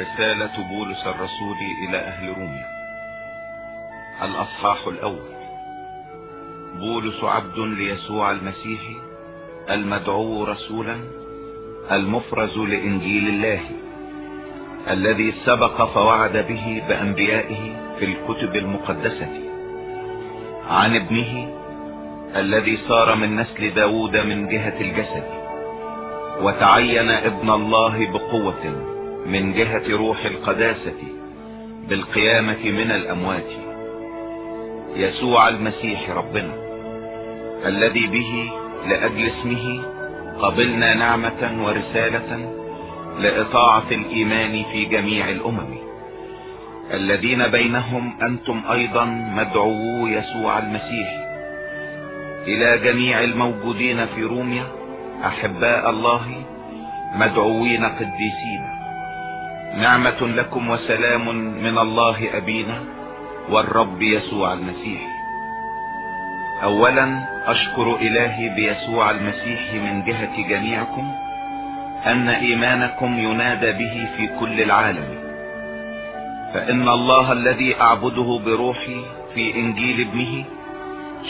رسالة بولس الرسول إلى أهل روميا. الأصحاح الأول. بولس عبد ليسوع المسيح المدعو رسولا المفرز لإنجيل الله الذي سبق فوعد به بأنبيائه في الكتب المقدسة. عن ابنه الذي صار من نسل داود من جهة الجسد وتعين ابن الله بقوة. من جهة روح القداسة بالقيامة من الأموات. يسوع المسيح ربنا الذي به لأجل اسمه قبلنا نعمة ورسالة لإطاعة الإيمان في جميع الأمم. الذين بينهم أنتم أيضا مدعوو يسوع المسيح إلى جميع الموجودين في روميا أحباء الله مدعوين قديسين. نعمة لكم وسلام من الله أبينا والرب يسوع المسيح. أولا أشكر إلهي بيسوع المسيح من جهة جميعكم أن إيمانكم ينادى به في كل العالم. فإن الله الذي أعبده بروحي في إنجيل ابنه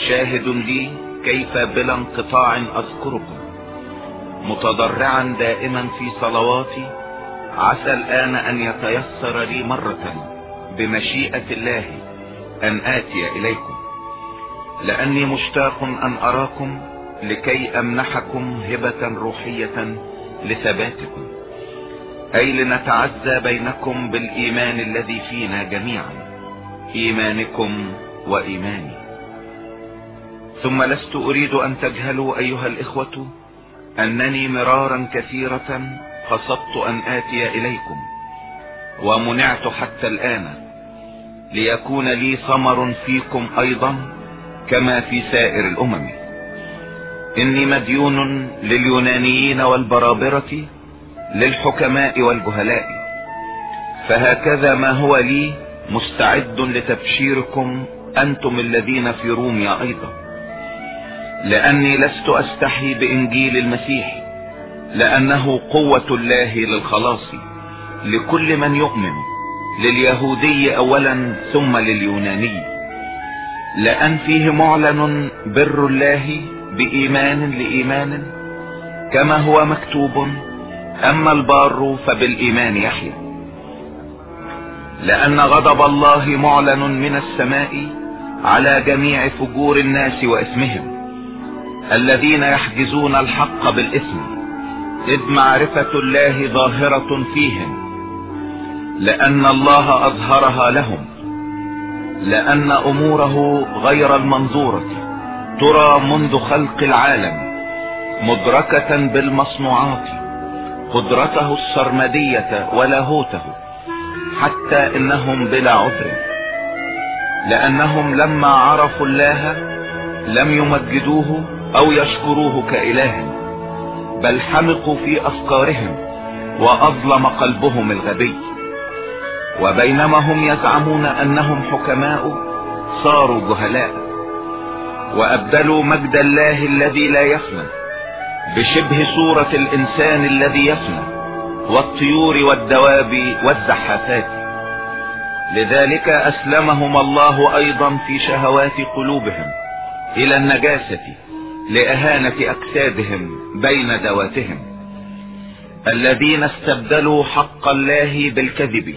شاهد لي كيف بلا انقطاع أذكركم متضرعا دائما في صلواتي عسى الآن أن يتيسر لي مرة بمشيئة الله أن آتي إليكم. لأني مشتاق أن أراكم لكي أمنحكم هبة روحية لثباتكم أي لنتعزى بينكم بالإيمان الذي فينا جميعا إيمانكم وإيماني. ثم لست أريد أن تجهلوا أيها الإخوة أنني مرارا كثيرة قصدت أن آتي إليكم ومنعت حتى الآن ليكون لي ثمر فيكم أيضا كما في سائر الأمم. إني مديون لليونانيين والبرابرة للحكماء والجهلاء. فهكذا ما هو لي مستعد لتبشيركم أنتم الذين في روميا أيضا. لأني لست أستحي بإنجيل المسيح. لأنه قوة الله للخلاص لكل من يؤمن لليهودي أولا ثم لليوناني. لأن فيه معلن بر الله بإيمان لإيمان كما هو مكتوب أما البار فبالإيمان يحيى. لأن غضب الله معلن من السماء على جميع فجور الناس واسمهم الذين يحجزون الحق بالاسم إذ معرفة الله ظاهرة فيهم لأن الله أظهرها لهم لأن أموره غير المنظورة ترى منذ خلق العالم مدركة بالمصنوعات قدرته السرمدية ولاهوته حتى إنهم بلا عذر لأنهم لما عرفوا الله لم يمجدوه أو يشكروه كإله. بل حمقوا في أفكارهم وأظلم قلبهم الغبي. وبينما هم يزعمون أنهم حكماء صاروا جهلاء. وأبدلوا مجد الله الذي لا يفنى بشبه صورة الإنسان الذي يفنى والطيور والدواب والزحافات لذلك أسلمهم الله أيضا في شهوات قلوبهم إلى النجاسة. لأهانة أجسادهم بين ذواتهم. الذين استبدلوا حق الله بالكذب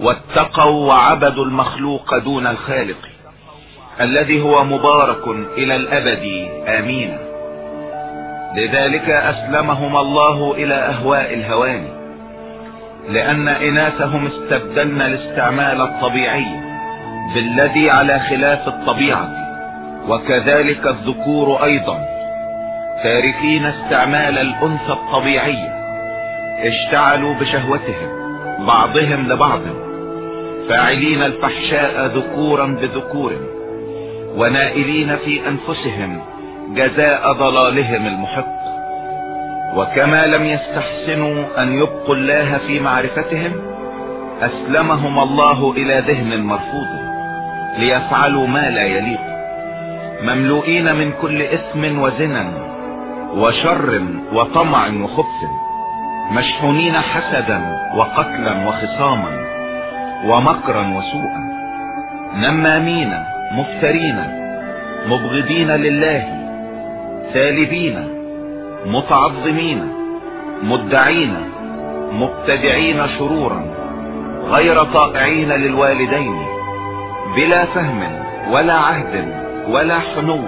واتقوا وعبدوا المخلوق دون الخالق الذي هو مبارك إلى الأبد. آمين. لذلك أسلمهم الله إلى أهواء الهوان لأن إناثهم استبدلن الاستعمال الطبيعي بالذي على خلاف الطبيعة. وكذلك الذكور أيضا. تاركين استعمال الأنثى الطبيعية. اشتعلوا بشهوتهم بعضهم لبعض. فاعلين الفحشاء ذكورا بذكور. ونائلين في أنفسهم جزاء ضلالهم المحق. وكما لم يستحسنوا أن يبقوا الله في معرفتهم أسلمهم الله إلى ذهن مرفوض ليفعلوا ما لا يليق. مملوئين من كل اثم وزنا وشر وطمع وخبث مشحونين حسدا وقتلا وخصاما ومكرا وسوءا نمامين مفترين مبغضين لله سالبين متعظمين مدعين مبتدعين شرورا غير طائعين للوالدين بلا فهم ولا عهد ولا حنو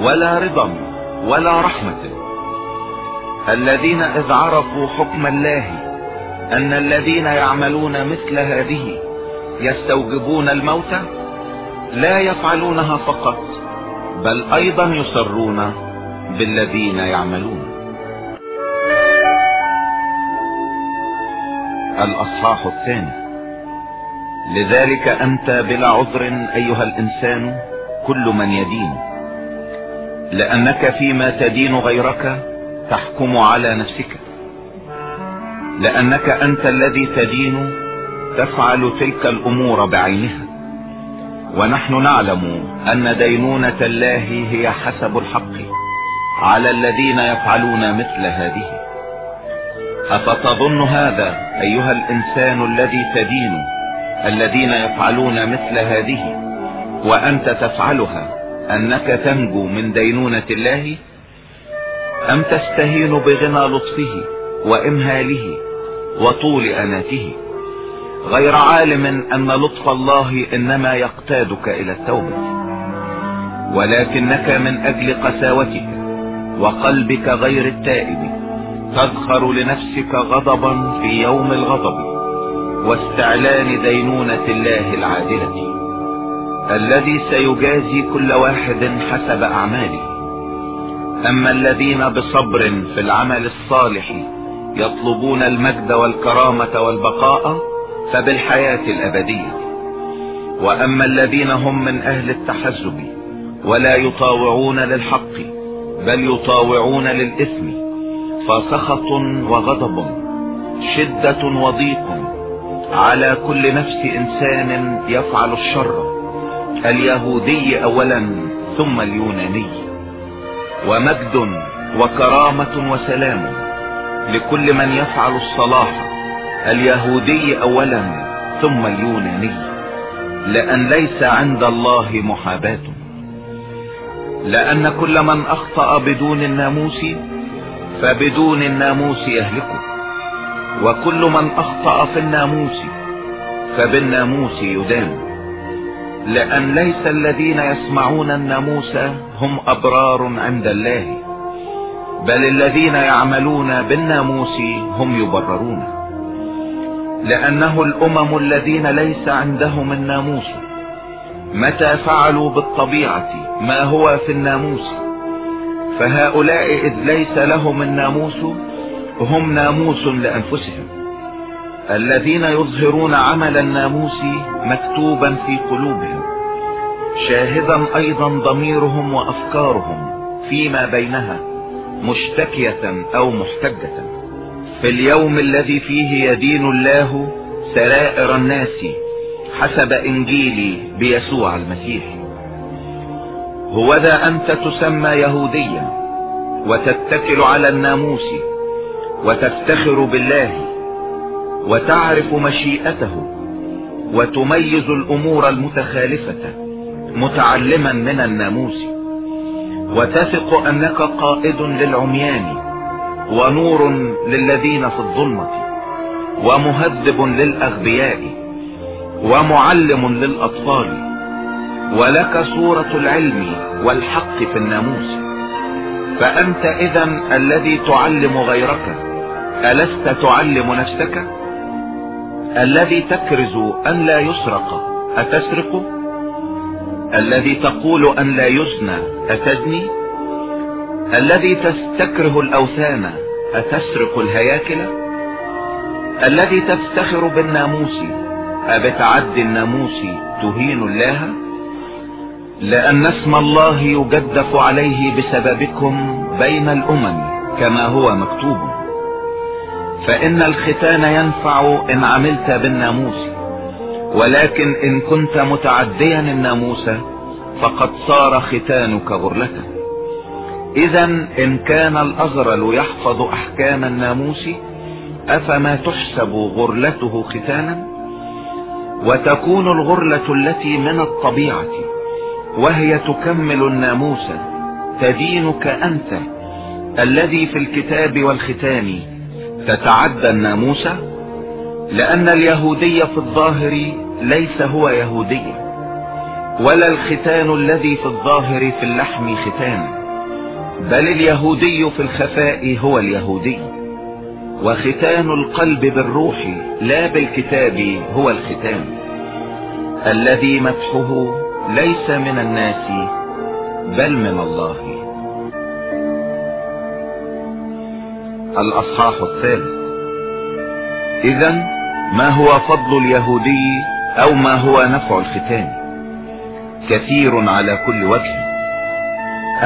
ولا رضا ولا رحمة. الذين إذ عرفوا حكم الله أن الذين يعملون مثل هذه يستوجبون الموت لا يفعلونها فقط بل أيضا يصرون بالذين يعملون. الأصحاح الثاني. لذلك أنت بلا عذر أيها الإنسان كل من يدين. لأنك فيما تدين غيرك تحكم على نفسك. لأنك أنت الذي تدين تفعل تلك الأمور بعينها. ونحن نعلم أن دينونة الله هي حسب الحق على الذين يفعلون مثل هذه. أفتظن هذا أيها الإنسان الذي تدين الذين يفعلون مثل هذه؟ وأنت تفعلها أنك تنجو من دينونة الله أم تستهين بغنى لطفه وإمهاله وطول أناته. غير عالم أن لطف الله إنما يقتادك إلى التوبة. ولكنك من أجل قساوتك وقلبك غير التائب تذخر لنفسك غضبا في يوم الغضب واستعلان دينونة الله العادلة. الذي سيجازي كل واحد حسب أعماله. أما الذين بصبر في العمل الصالح يطلبون المجد والكرامة والبقاء فبالحياة الأبدية. وأما الذين هم من ehl التحزب ولا يطاوعون للحق بل يطاوعون للإثم فسخط وغضب شدة وضيق على كل نفس إنسان يفعل الشر. اليهودي اولا ثم اليوناني. ومجد وكرامة وسلام لكل من يفعل الصلاح. اليهودي اولا ثم اليوناني. لأن ليس عند الله محاباة. لأن كل من أخطأ بدون الناموس فبدون الناموس يهلكه. وكل من أخطأ في الناموس فبالناموس يدان لأن ليس الذين يسمعون الناموس هم أبرار عند الله بل الذين يعملون بالناموس هم يبررون. لأنه الأمم الذين ليس عندهم الناموس متى فعلوا بالطبيعة ما هو في الناموس؟ فهؤلاء إذ ليس لهم الناموس هم ناموس لأنفسهم. الذين يظهرون عمل الناموس مكتوبا في قلوبهم شاهدا أيضا ضميرهم وأفكارهم فيما بينها مشتكية أو محتجة. في اليوم الذي فيه يدين الله سرائر الناس حسب انجيلي بيسوع المسيح. هو ذا أنت تسمى يهوديا وتتكل على الناموس وتفتخر بالله وتعرف مشيئته وتميز الأمور المتخالفة متعلما من الناموس وتثق أنك قائد للعميان ونور للذين في الظلمة ومهذب للأغبياء ومعلم للأطفال ولك صورة العلم والحق في الناموس. فأنت اذا الذي تعلم غيرك ألست تعلم نفسك؟ الذي تكرز أن لا يسرق أتسرق؟ الذي تقول أن لا يزنى أتزني؟ الذي تستكره الأوثان أتسرق الهياكل؟ الذي تفتخر بالناموس أبتعد الناموس تهين الله؟ لأن اسم الله يجدف عليه بسببكم بين الأمم كما هو مكتوب. فإن الختان ينفع إن عملت بالناموس. ولكن إن كنت متعديا الناموس فقد صار ختانك غرلة. اذا إن كان الأزرل يحفظ أحكام الناموس أفما تحسب غرلته ختانا؟ وتكون الغرلة التي من الطبيعة وهي تكمل الناموس تدينك أنت الذي في الكتاب والختان تتعدى الناموس لأن اليهودي في الظاهر ليس هو يهودي ولا الختان الذي في الظاهر في اللحم ختان بل اليهودي في الخفاء هو اليهودي وختان القلب بالروح لا بالكتاب هو الختان. الذي مدحه ليس من الناس بل من الله. الاصحاح الثالث اذا ما هو فضل اليهودي أو ما هو نفع الختان؟ كثير على كل وجه.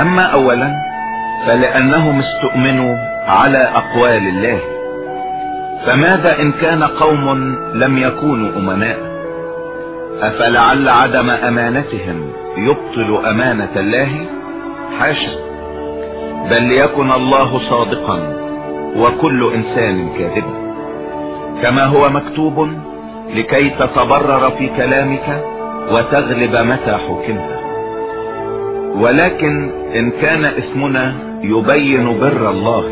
أما اولا فلأنهم استؤمنوا على أقوال الله. فماذا إن كان قوم لم يكونوا أمناء؟ أفلعل عدم أمانتهم يبطل أمانة الله؟ حاشا. بل ليكن الله صادقا. وكل إنسان كاذبا كما هو مكتوب لكي تتبرر في كلامك وتغلب متى حكمت. ولكن إن كان اسمنا يبين بر الله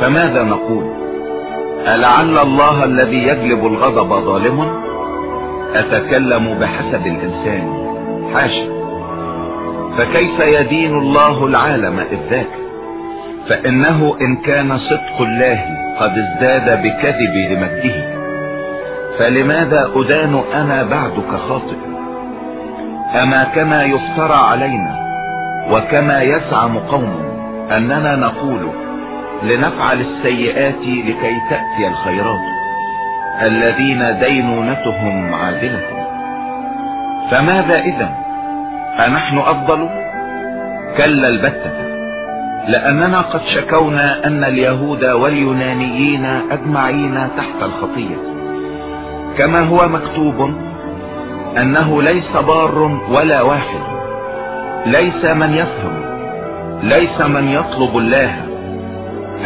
فماذا نقول؟ ألعل الله الذي يجلب الغضب ظالم؟ أتكلم بحسب الإنسان. حاشا. فكيف يدين الله العالم إذ ذاك؟ فإنه إن كان صدق الله قد ازداد بكذب لمجده فلماذا أدان أنا بعدك خاطئ؟ أما كما يفترى علينا وكما يزعم قوم أننا نقول لنفعل السيئات لكي تأتي الخيرات الذين دينونتهم عادلة. فماذا إذا أنحن أفضل؟ كلا البتة. لأننا قد شكونا أن اليهود واليونانيين أجمعين تحت الخطية. كما هو مكتوب أنه ليس بار ولا واحد. ليس من يفهم ليس من يطلب الله.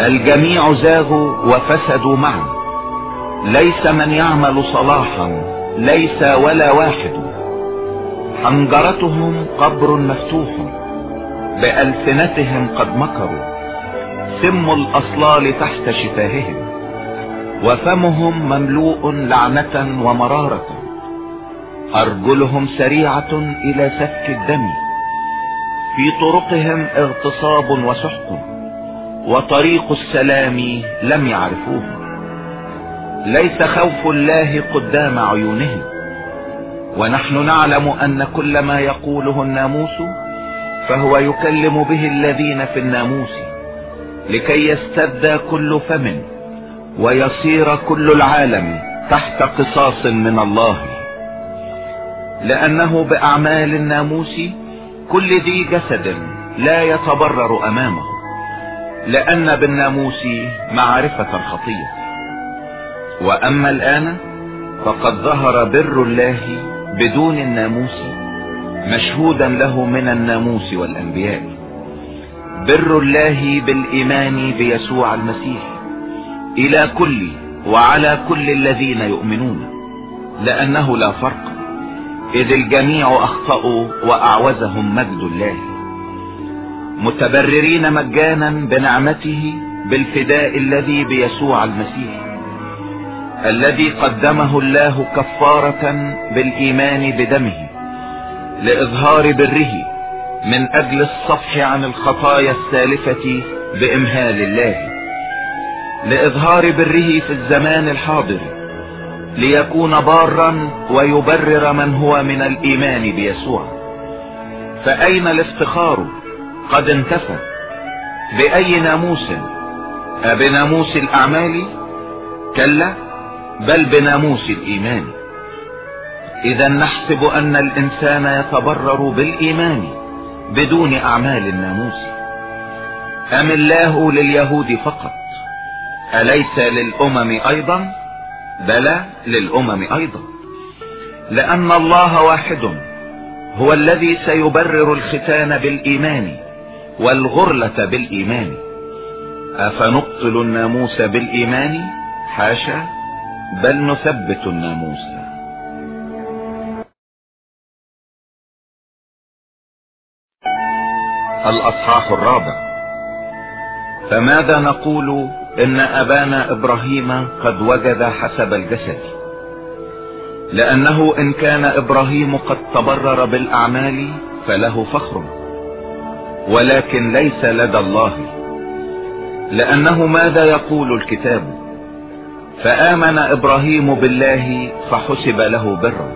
الجميع زاغوا وفسدوا معا. ليس من يعمل صلاحا ليس ولا واحد. حنجرتهم قبر مفتوح. بألسنتهم قد مكروا. سم الأصلال تحت شفاههم. وفمهم مملوء لعنة ومرارة. أرجلهم سريعة إلى سفك الدم. في طرقهم اغتصاب وسحق. وطريق السلام لم يعرفوه. ليس خوف الله قدام عيونهم. ونحن نعلم أن كل ما يقوله الناموس فهو يكلم به الذين في الناموس لكي يستبدى كل فم ويصير كل العالم تحت قصاص من الله. لأنه بأعمال الناموس كل ذي جسد لا يتبرر أمامه لأن بالناموس معرفة الخطية وأما الآن فقد ظهر بر الله بدون الناموس. مشهودا له من الناموس والأنبياء. بر الله بالإيمان بيسوع المسيح. إلى كل وعلى كل الذين يؤمنون. لأنه لا فرق. إذ الجميع أخطأوا وأعوزهم مجد الله. متبررين مجانا بنعمته بالفداء الذي بيسوع المسيح. الذي قدمه الله كفارة بالإيمان بدمه. لإظهار بره من أجل الصفح عن الخطايا السالفة بإمهال الله. لإظهار بره في الزمان الحاضر ليكون بارا ويبرر من هو من الإيمان بيسوع. فأين الافتخار قد انتفى؟ بأي ناموس؟ أبناموس الأعمال؟ كلا بل بناموس الإيمان. إذا نحسب أن الإنسان يتبرر بالإيمان بدون أعمال الناموس. أم الله لليهود فقط؟ أليس للأمم أيضا؟ بلى للأمم أيضا. لأن الله واحد هو الذي سيبرر الختان بالإيمان والغرلة بالإيمان. افنبطل الناموس بالإيمان؟ حاشا. بل نثبت الناموس. الأصحاح الرابع. فماذا نقول إن أبانا إبراهيم قد وجد حسب الجسد؟ لأنه إن كان إبراهيم قد تبرر بالأعمال فله فخر ولكن ليس لدى الله. لأنه ماذا يقول الكتاب؟ فآمن إبراهيم بالله فحسب له برا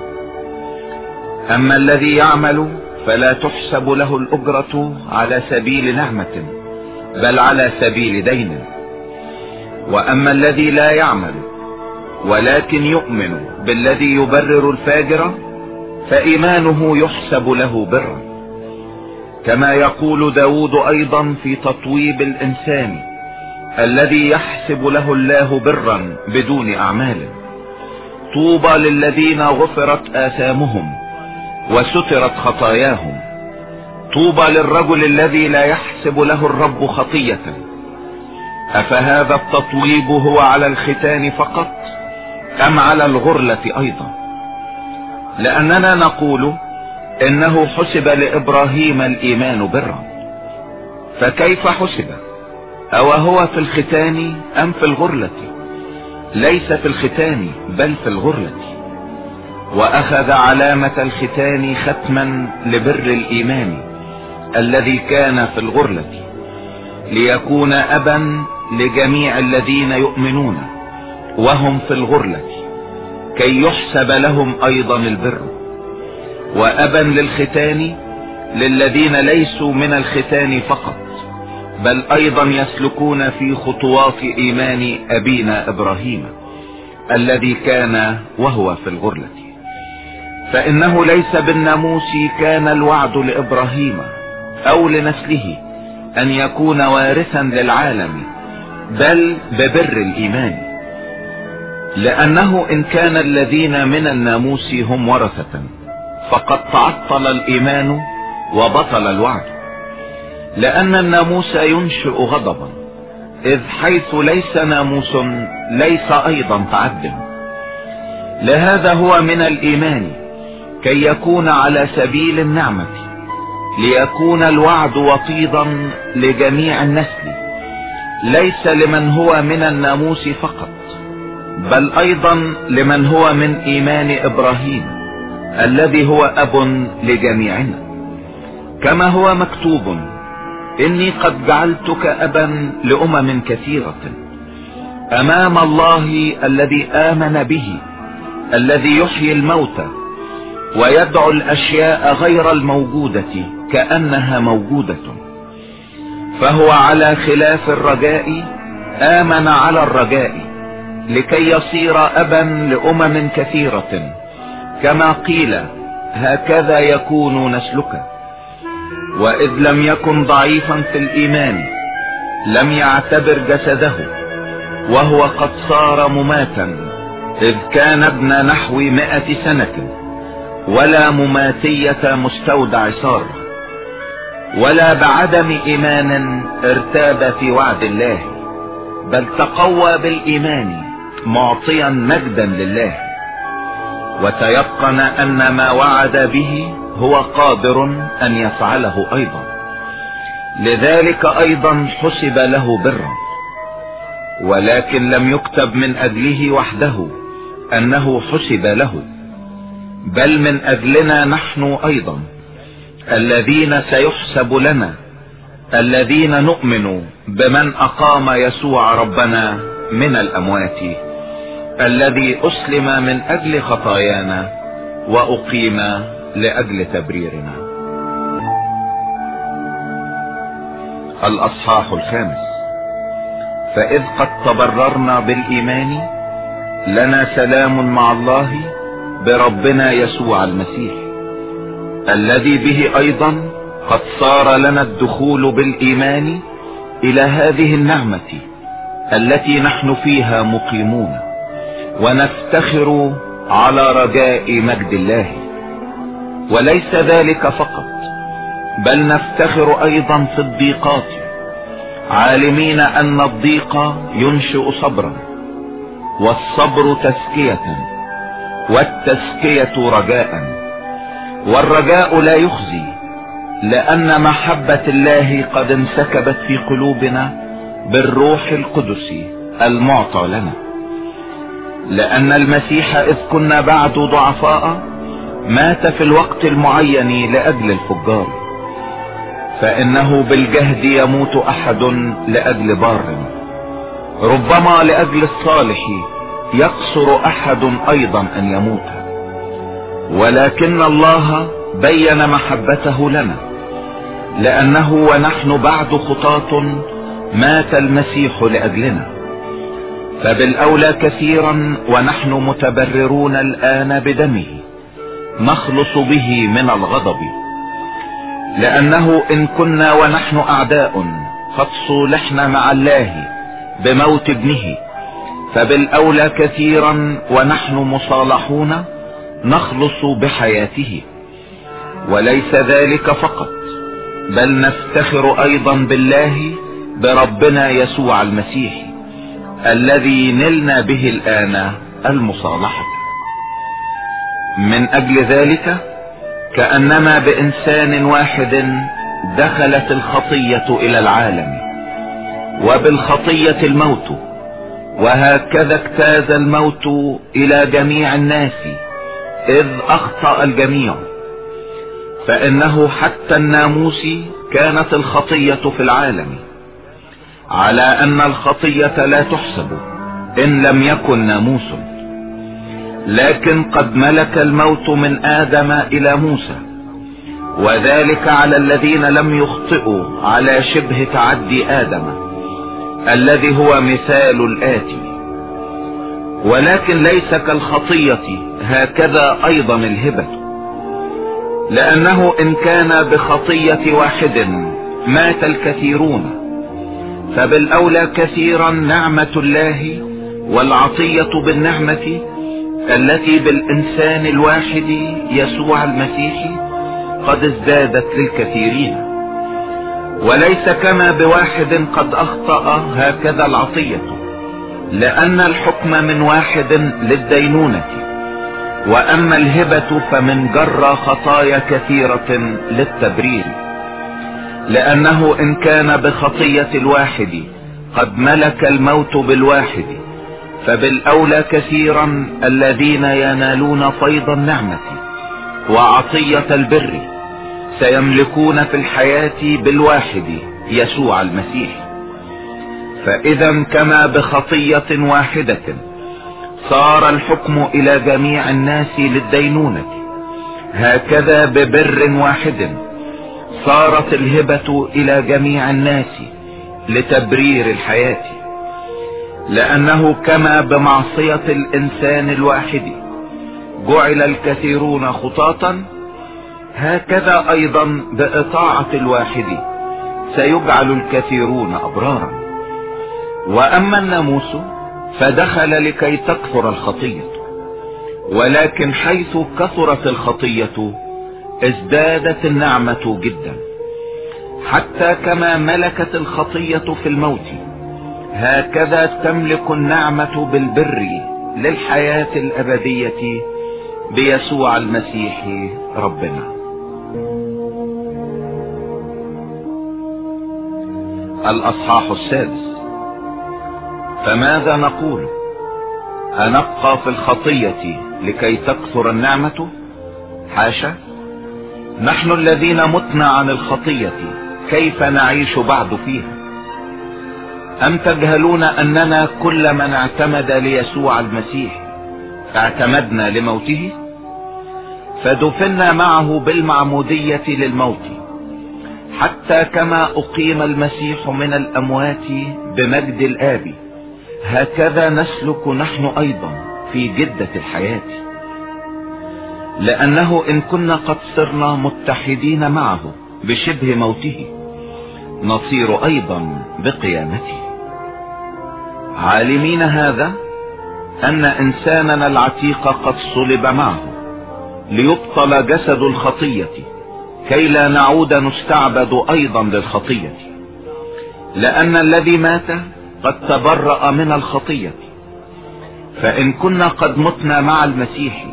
أما الذي يعمل فلا تحسب له الأجرة على سبيل نعمة بل على سبيل دين. وأما الذي لا يعمل ولكن يؤمن بالذي يبرر الفاجر فإيمانه يحسب له برا. كما يقول داود أيضا في تطويب الإنسان الذي يحسب له الله برا بدون أعمال. طوبى للذين غفرت آثامهم وسترت خطاياهم. طوبى للرجل الذي لا يحسب له الرب خطية. أفهذا التطويب هو على الختان فقط أم على الغرلة أيضا؟ لأننا نقول إنه حسب لإبراهيم الإيمان برا. فكيف حسب؟ أو هو في الختان أم في الغرلة؟ ليس في الختان بل في الغرلة. وأخذ علامة الختان ختما لبر الإيمان الذي كان في الغرلة ليكون أبا لجميع الذين يؤمنون وهم في الغرلة كي يحسب لهم أيضا البر. وأبا للختان للذين ليسوا من الختان فقط بل أيضا يسلكون في خطوات إيمان أبينا إبراهيم الذي كان وهو في الغرلة. فإنه ليس بالناموس كان الوعد لإبراهيم أو لنسله أن يكون وارثا للعالم بل ببر الإيمان. لأنه إن كان الذين من الناموس هم ورثة فقد تعطل الإيمان وبطل الوعد. لأن الناموس ينشئ غضبا إذ حيث ليس ناموس ليس أيضا تعد. لهذا هو من الإيمان كي يكون على سبيل النعمة ليكون الوعد وطيدا لجميع النسل ليس لمن هو من الناموس فقط بل أيضا لمن هو من إيمان إبراهيم الذي هو أب لجميعنا. كما هو مكتوب إني قد جعلتك ابا لأمم كثيرة أمام الله الذي آمن به الذي يحيي الموتى ويدعو الأشياء غير الموجودة كأنها موجودة. فهو على خلاف الرجاء آمن على الرجاء لكي يصير أبا لأمم كثيرة. كما قيل هكذا يكون نسلك. وإذ لم يكن ضعيفا في الإيمان لم يعتبر جسده. وهو قد صار مماتا إذ كان ابن نحو مئة سنة. ولا مماتية مستودع صار ولا بعدم إيمان ارتاب في وعد الله بل تقوى بالإيمان معطيا مجدا لله. وتيقن أن ما وعد به هو قادر أن يفعله أيضا. لذلك أيضا حسب له برا ولكن لم يكتب من أجله وحده أنه حسب له. بل من أجلنا نحن أيضا. الذين سيحسب لنا الذين نؤمن بمن أقام يسوع ربنا من الأموات. الذي أسلم من أجل خطايانا وأقيم لأجل تبريرنا. الأصحاح الخامس. فإذ قد تبررنا بالإيمان لنا سلام مع الله بربنا يسوع المسيح. الذي به أيضا قد صار لنا الدخول بالإيمان إلى هذه النعمة التي نحن فيها مقيمون ونفتخر على رجاء مجد الله. وليس ذلك فقط بل نفتخر أيضا في الضيقات. عالمين أن الضيق ينشئ صبرا والصبر تزكية. والتزكية رجاء والرجاء لا يخزي لأن محبة الله قد انسكبت في قلوبنا بالروح القدس المعطى لنا. لأن المسيح إذ كنا بعد ضعفاء مات في الوقت المعين لأجل الفجار فإنه بالجهد يموت أحد لأجل بار ربما لأجل الصالح يقصر أحد أيضا أن يموت. ولكن الله بين محبته لنا لأنه ونحن بعد خطاة مات المسيح لأجلنا. فبالأولى كثيرا ونحن متبررون الآن بدمه نخلص به من الغضب. لأنه إن كنا ونحن أعداء قد صولحنا مع الله بموت ابنه. فبالاولى كثيرا ونحن مصالحون نخلص بحياته. وليس ذلك فقط بل نفتخر أيضا بالله بربنا يسوع المسيح الذي نلنا به الآن المصالحة. من أجل ذلك كأنما بإنسان واحد دخلت الخطية إلى العالم وبالخطية الموت وهكذا اجتاز الموت إلى جميع الناس إذ أخطأ الجميع. فإنه حتى الناموس كانت الخطية في العالم على أن الخطية لا تحسب إن لم يكن ناموس. لكن قد ملك الموت من آدم إلى موسى وذلك على الذين لم يخطئوا على شبه تعدي آدم. الذي هو مثال الآتي. ولكن ليس كالخطية هكذا أيضا الهبة. لأنه إن كان بخطية واحد مات الكثيرون. فبالأولى كثيرا نعمة الله والعطية بالنعمة التي بالإنسان الواحد يسوع المسيح قد ازدادت للكثيرين. وليس كما بواحد قد أخطأ هكذا العطية لأن الحكم من واحد للدينونة. وأما الهبة فمن جر خطايا كثيرة للتبرير. لأنه إن كان بخطية الواحد قد ملك الموت بالواحد فبالأولى كثيرا الذين ينالون فيض النعمة وعطية البر. سيملكون في الحياة بالواحد يسوع المسيح. فإذا كما بخطية واحدة صار الحكم إلى جميع الناس للدينونة هكذا ببر واحد صارت الهبة إلى جميع الناس لتبرير الحياة. لأنه كما بمعصية الإنسان الواحد جعل الكثيرون خطاطا هكذا أيضا بإطاعة الواحد سيجعل الكثيرون أبرارا. وأما الناموس فدخل لكي تكثر الخطية ولكن حيث كثرت الخطية ازدادت النعمة جدا. حتى كما ملكت الخطية في الموت هكذا تملك النعمة بالبر للحياة الأبدية بيسوع المسيح ربنا. الأصحاح السادس. فماذا نقول؟ أنبقى في الخطية لكي تكثر النعمة؟ حاشا نحن الذين متنا عن الخطية كيف نعيش بعد فيها؟ أم تجهلون أننا كل من اعتمد ليسوع المسيح اعتمدنا لموته؟ فدفنا معه بالمعمودية للموت. حتى كما أقيم المسيح من الأموات بمجد الآب هكذا نسلك نحن أيضا في جدة الحياة. لأنه إن كنا قد صرنا متحدين معه بشبه موته نصير أيضا بقيامته. عالمين هذا أن إنساننا العتيق قد صلب معه ليبطل جسد الخطية. كي لا نعود نستعبد أيضا للخطية. لأن الذي مات قد تبرأ من الخطية. فإن كنا قد متنا مع المسيح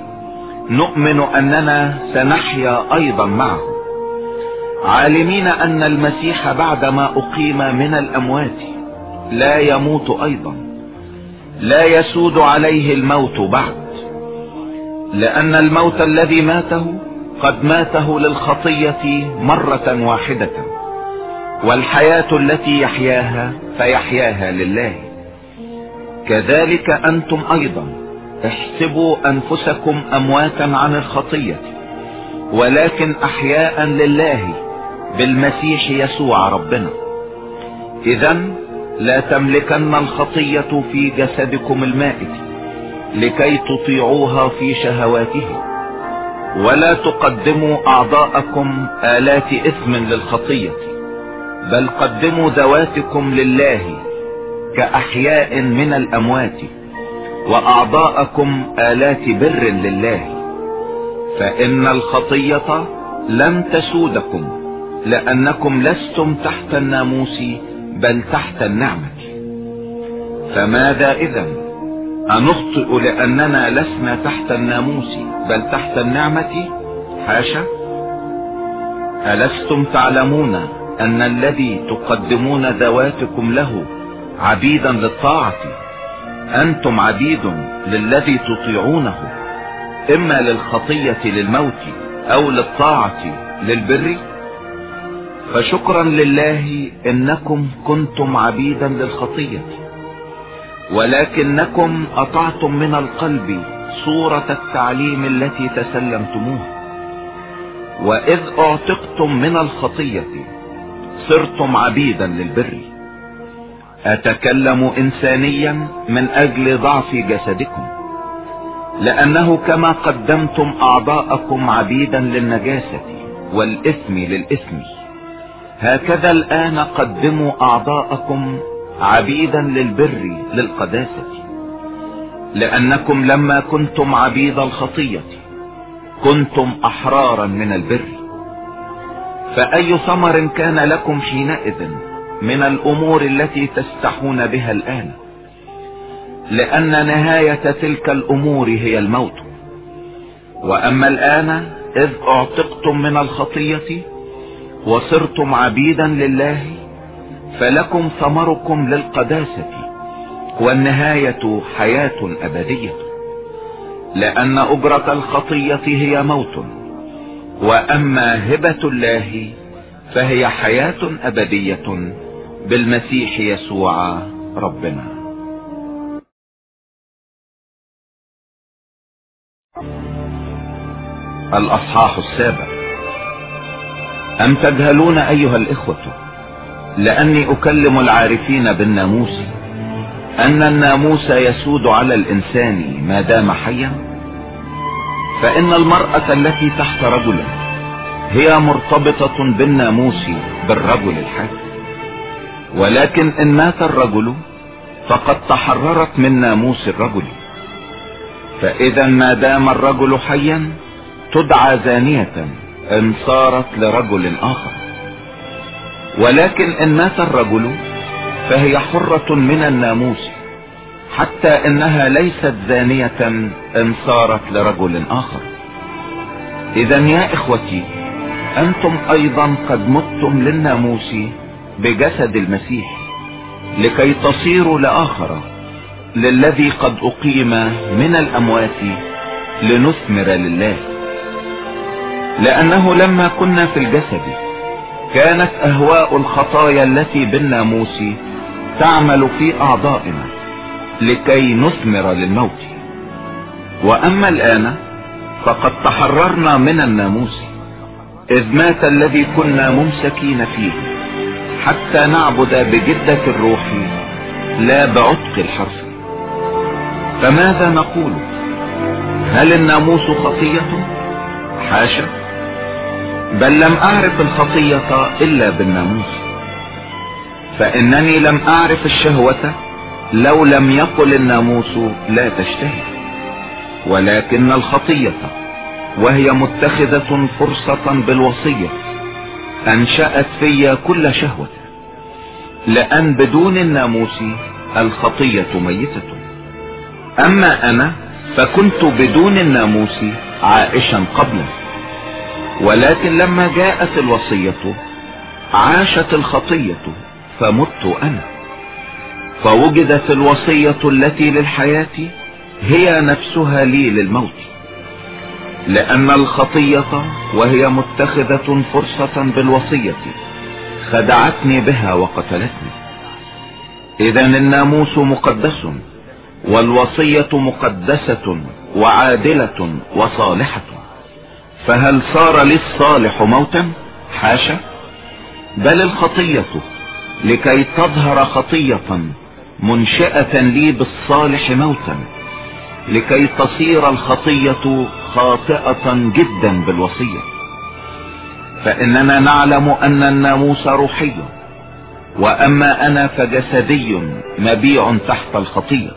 نؤمن أننا سنحيا أيضا معه. عالمين أن المسيح بعدما أقيم من الأموات لا يموت أيضا. لا يسود عليه الموت بعد. لأن الموت الذي ماته قد ماته للخطية مرة واحدة والحياة التي يحياها فيحياها لله. كذلك أنتم أيضا احسبوا أنفسكم أمواتا عن الخطية ولكن أحياء لله بالمسيح يسوع ربنا. اذا لا تملكن الخطية في جسدكم المائت لكي تطيعوها في شهواته. ولا تقدموا أعضاءكم آلات إثم للخطية بل قدموا ذواتكم لله كأحياء من الأموات وأعضاءكم آلات بر لله. فإن الخطية لم تسودكم لأنكم لستم تحت الناموس بل تحت النعمة. فماذا اذا أنخطئ لأننا لسنا تحت الناموس بل تحت النعمة حاشا. ألستم تعلمون أن الذي تقدمون ذواتكم له عبيدا للطاعة؟ أنتم عبيد للذي تطيعونه إما للخطية للموت أو للطاعة للبر؟ فشكرا لله إنكم كنتم عبيدا للخطية ولكنكم أطعتم من القلب صورة التعليم التي تسلمتموها وإذ أعتقتم من الخطية صرتم عبيدا للبر. أتكلم إنسانيا من أجل ضعف جسدكم. لأنه كما قدمتم أعضاءكم عبيدا للنجاسة والإثم للإثم. هكذا الآن قدموا أعضاءكم عبيدا للبر للقداسة. لأنكم لما كنتم عبيد الخطية كنتم أحرارا من البر. فأي ثمر كان لكم حينئذ من الأمور التي تستحون بها الآن؟ لأن نهاية تلك الأمور هي الموت. وأما الآن إذ أعتقتم من الخطية وصرتم عبيدا لله فلكم ثمركم للقداسة. والنهاية حياة أبدية. لأن أجرة الخطية هي موت. وأما هبة الله فهي حياة أبدية بالمسيح يسوع ربنا. الأصحاح السابع. أم تجهلون أيها الإخوة؟ لأني أكلم العارفين بالناموس. أن الناموس يسود على الإنسان ما دام حيا فإن المرأة التي تحت رجل هي مرتبطة بالناموس بالرجل الحي. ولكن إن مات الرجل فقد تحررت من ناموس الرجل. فإذا ما دام الرجل حيا تدعى زانية إن صارت لرجل آخر. ولكن إن مات الرجل فهي حرة من الناموس حتى إنها ليست زانية إن صارت لرجل آخر. اذا يا إخوتي أنتم أيضا قد متم للناموس بجسد المسيح لكي تصيروا لآخر للذي قد أقيم من الأموات لنثمر لله. لأنه لما كنا في الجسد كانت أهواء الخطايا التي بالناموس تعمل في أعضائنا لكي نثمر للموت. وأما الآن فقد تحررنا من الناموس إذ مات الذي كنا ممسكين فيه. حتى نعبد بجدة الروح لا بعتق الحرف. فماذا نقول؟ هل الناموس خطية؟ حاشا. بل لم أعرف الخطية إلا بالناموس. فإنني لم أعرف الشهوة لو لم يقل الناموس لا تشتهي. ولكن الخطية وهي متخذة فرصة بالوصية أنشأت في كل شهوة لأن بدون الناموس الخطية ميتة. أما أنا فكنت بدون الناموس عائشا قبله ولكن لما جاءت الوصية عاشت الخطية فمت أنا. فوجدت الوصية التي للحياة هي نفسها لي للموت. لأن الخطية وهي متخذة فرصة بالوصية خدعتني بها وقتلتني. اذا الناموس مقدس والوصية مقدسة وعادلة وصالحة. فهل صار لي الصالح موتا؟ حاشا. بل الخطية لكي تظهر خطية منشئة لي بالصالح موتا لكي تصير الخطية خاطئة جدا بالوصية. فإننا نعلم أن الناموس روحي وأما أنا فجسدي مبيع تحت الخطية.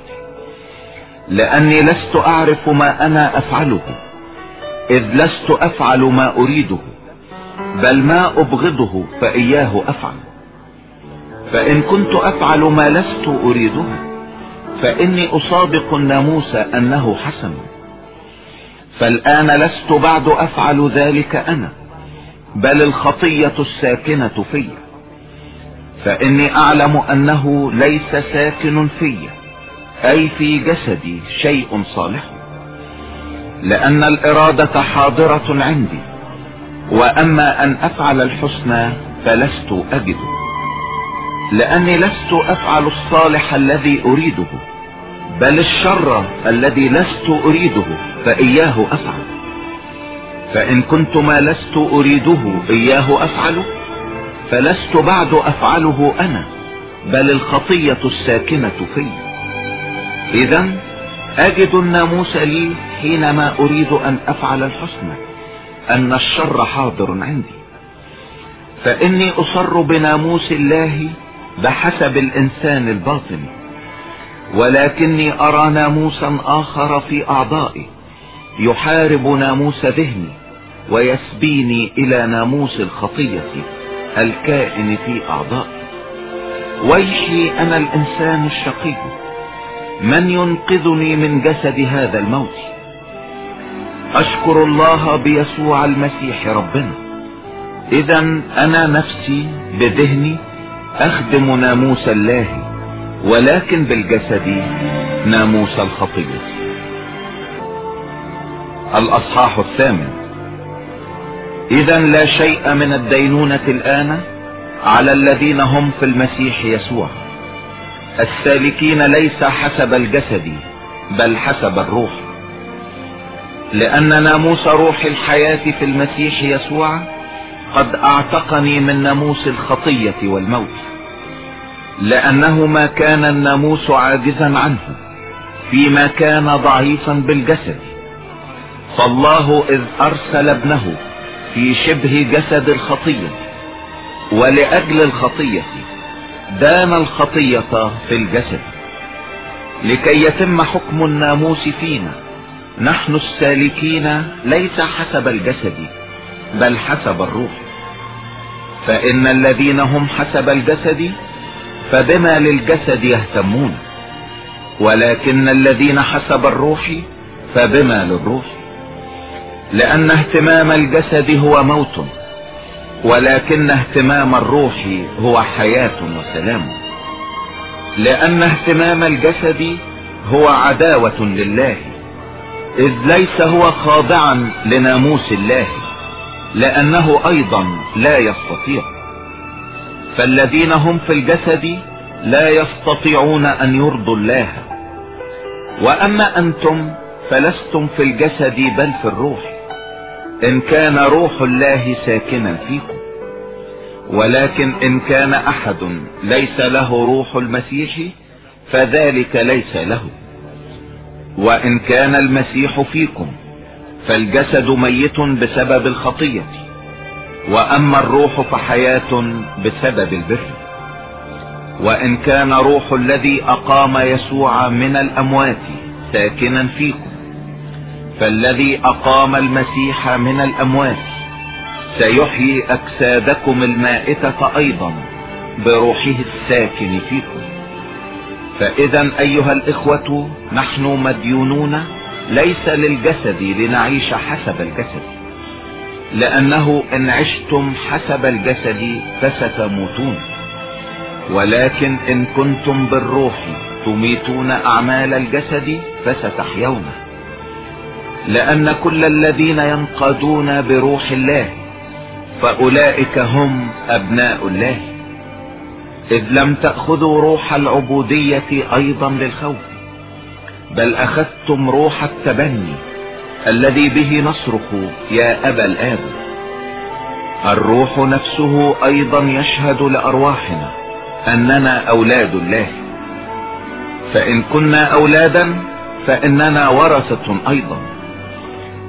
لأني لست أعرف ما أنا أفعله إذ لست أفعل ما أريده بل ما أبغضه فإياه أفعل. فإن كنت أفعل ما لست اريده فإني اصادق الناموس أنه حسن. فالآن لست بعد أفعل ذلك أنا بل الخطية الساكنة في. فإني أعلم أنه ليس ساكن في أي في جسدي شيء صالح. لأن الإرادة حاضرة عندي وأما أن أفعل الحسنى فلست اجده لأني لست أفعل الصالح الذي أريده بل الشر الذي لست أريده فإياه أفعل. فإن كنت ما لست أريده إياه افعله فلست بعد أفعله أنا بل الخطية الساكنة في. اذا أجد الناموس لي حينما أريد أن أفعل الحسنى أن الشر حاضر عندي. فإني أصر بناموس الله بحسب الإنسان الباطن ولكني أرى ناموسا آخر في أعضائي يحارب ناموس ذهني ويسبيني إلى ناموس الخطية الكائن في أعضائي. ويحي أنا الإنسان الشقي من ينقذني من جسد هذا الموت؟ أشكر الله بيسوع المسيح ربنا. اذا أنا نفسي بذهني اخدم ناموس الله ولكن بالجسد ناموس الخطية الأصحاح الثامن. اذا لا شيء من الدينونة الآن على الذين هم في المسيح يسوع. السالكين ليس حسب الجسد بل حسب الروح. لأن ناموس روح الحياة في المسيح يسوع قد أعتقني من ناموس الخطية والموت. لأنه ما كان الناموس عاجزا عنه فيما كان ضعيفا بالجسد. فالله إذ أرسل ابنه في شبه جسد الخطية ولأجل الخطية دان الخطية في الجسد. لكي يتم حكم الناموس فينا نحن السالكين ليس حسب الجسد بل حسب الروح. فإن الذين هم حسب الجسد فبما للجسد يهتمون ولكن الذين حسب الروح فبما للروح لأن اهتمام الجسد هو موت ولكن اهتمام الروح هو حياة وسلام لأن اهتمام الجسد هو عداوة لله إذ ليس هو خاضعا لناموس الله لأنه أيضا لا يستطيع. فالذين هم في الجسد لا يستطيعون أن يرضوا الله. وأما أنتم فلستم في الجسد بل في الروح. إن كان روح الله ساكنا فيكم. ولكن إن كان أحد ليس له روح المسيح فذلك ليس له. وإن كان المسيح فيكم فالجسد ميت بسبب الخطية. وأما الروح فحياة بسبب البر. وإن كان روح الذي أقام يسوع من الأموات ساكنا فيكم فالذي أقام المسيح من الأموات سيحيي أجسادكم المائتة أيضا بروحه الساكن فيكم. فإذا أيها الإخوة نحن مديونون ليس للجسد لنعيش حسب الجسد. لأنه إن عشتم حسب الجسد فستموتون. ولكن إن كنتم بالروح تميتون أعمال الجسد فستحيون. لأن كل الذين ينقادون بروح الله فأولئك هم أبناء الله. إذ لم تأخذوا روح العبودية أيضا للخوف بل أخذتم روح التبني. الذي به نصرخ يا أبا الآب. الروح نفسه أيضا يشهد لأرواحنا أننا أولاد الله. فإن كنا أولادا فإننا ورثة أيضا.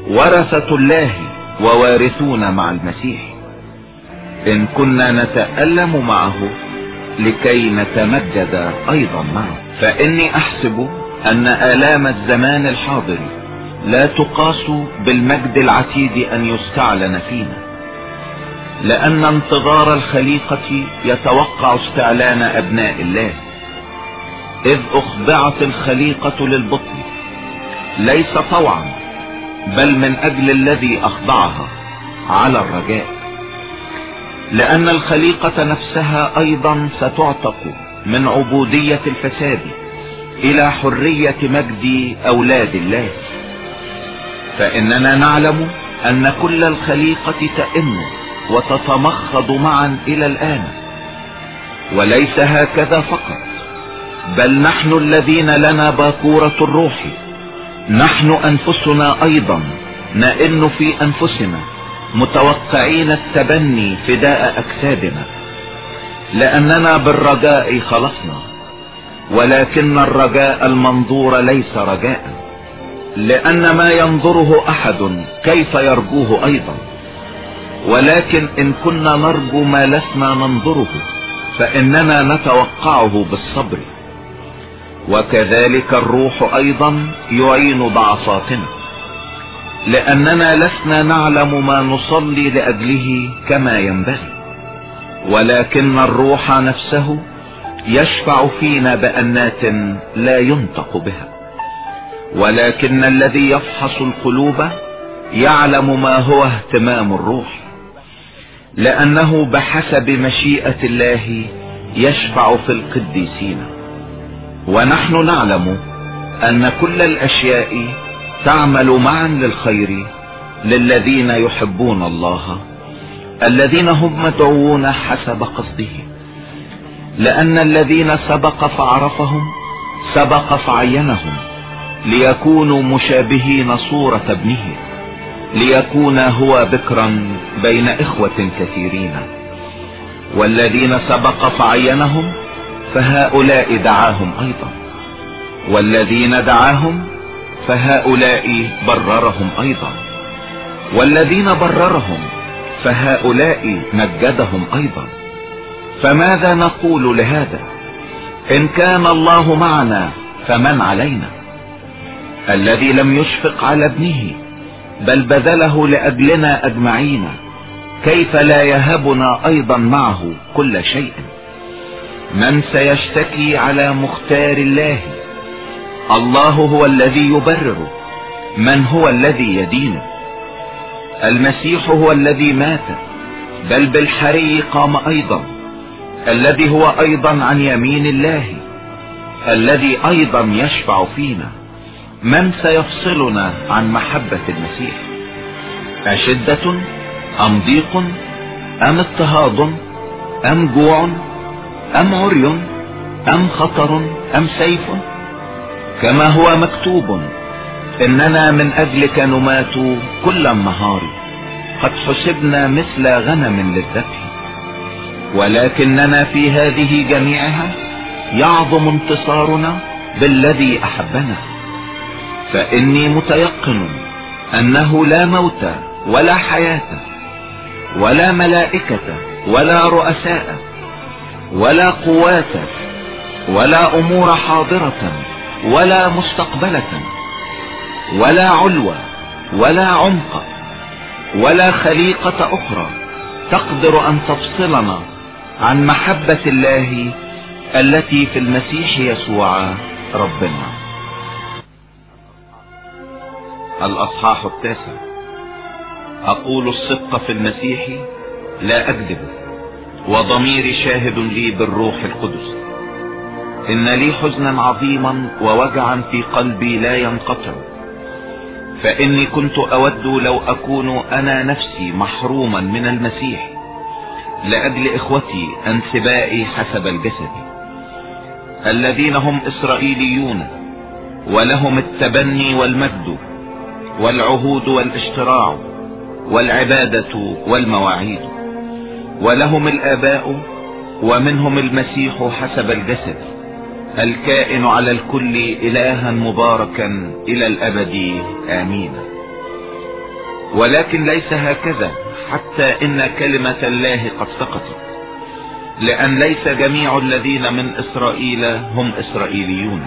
ورثة الله ووارثون مع المسيح. إن كنا نتألم معه لكي نتمجد أيضا معه. فإني أحسب أن آلام الزمان الحاضر لا تقاس بالمجد العتيد أن يستعلن فينا لأن انتظار الخليقة يتوقع استعلان أبناء الله. إذ أخضعت الخليقة للبطن ليس طوعا بل من أجل الذي أخضعها على الرجاء. لأن الخليقة نفسها أيضا ستعتق من عبودية الفساد إلى حرية مجد أولاد الله. فإننا نعلم أن كل الخليقة تئن وتتمخض معا إلى الآن وليس هكذا فقط بل نحن الذين لنا باكورة الروح نحن أنفسنا أيضا نئن في أنفسنا متوقعين التبني فداء اجسادنا لأننا بالرجاء خلصنا ولكن الرجاء المنظور ليس رجاء. لأن ما ينظره أحد كيف يرجوه أيضا. ولكن إن كنا نرجو ما لسنا ننظره فإننا نتوقعه بالصبر. وكذلك الروح أيضا يعين ضعفاتنا. لأننا لسنا نعلم ما نصلي لأجله كما ينبغي. ولكن الروح نفسه يشفع فينا بأنات لا ينطق بها. ولكن الذي يفحص القلوب يعلم ما هو اهتمام الروح لأنه بحسب مشيئة الله يشفع في القديسين. ونحن نعلم أن كل الأشياء تعمل معا للخير للذين يحبون الله الذين هم مدعوون حسب قصده. لأن الذين سبق فعرفهم سبق فعينهم. ليكونوا مشابهين صورة ابنه ليكون هو بكرا بين إخوة كثيرين. والذين سبق فعينهم فهؤلاء دعاهم أيضا. والذين دعاهم فهؤلاء بررهم أيضا. والذين بررهم فهؤلاء مجدهم أيضا. فماذا نقول لهذا؟ إن كان الله معنا فمن علينا؟ الذي لم يشفق على ابنه بل بذله لأجلنا أجمعين كيف لا يهبنا أيضا معه كل شيء؟ من سيشتكي على مختار الله؟ الله هو الذي يبرر من هو الذي يدين؟ المسيح هو الذي مات بل بالحري قام أيضا الذي هو أيضا عن يمين الله الذي أيضا يشفع فينا. من سيفصلنا عن محبة المسيح؟ أشدة أم ضيق؟ أم اضطهاد؟ أم جوع؟ أم عري؟ أم خطر؟ أم سيف؟ كما هو مكتوب إننا من أجلك نمات كل النهار قد حسبنا مثل غنم للذبح. ولكننا في هذه جميعها يعظم انتصارنا بالذي أحبنا. فإني متيقن أنه لا موت ولا حياة ولا ملائكة ولا رؤساء ولا قوات ولا أمور حاضرة ولا مستقبلة ولا علو ولا عمق ولا خليقة أخرى تقدر أن تفصلنا عن محبة الله التي في المسيح يسوع ربنا. الأصحاح التاسع. أقول الصدق في المسيح لا أكذب وضميري شاهد لي بالروح القدس. إن لي حزنا عظيما ووجعا في قلبي لا ينقطع. فإني كنت أود لو أكون أنا نفسي محروما من المسيح لأجل إخوتي انسبائي حسب الجسد. الذين هم إسرائيليون ولهم التبني والمجد. والعهود والاشتراع والعبادة والمواعيد. ولهم الآباء ومنهم المسيح حسب الجسد الكائن على الكل إلها مباركا إلى الأبد. آمين. ولكن ليس هكذا حتى إن كلمة الله قد سقطت. لأن ليس جميع الذين من إسرائيل هم إسرائيليون.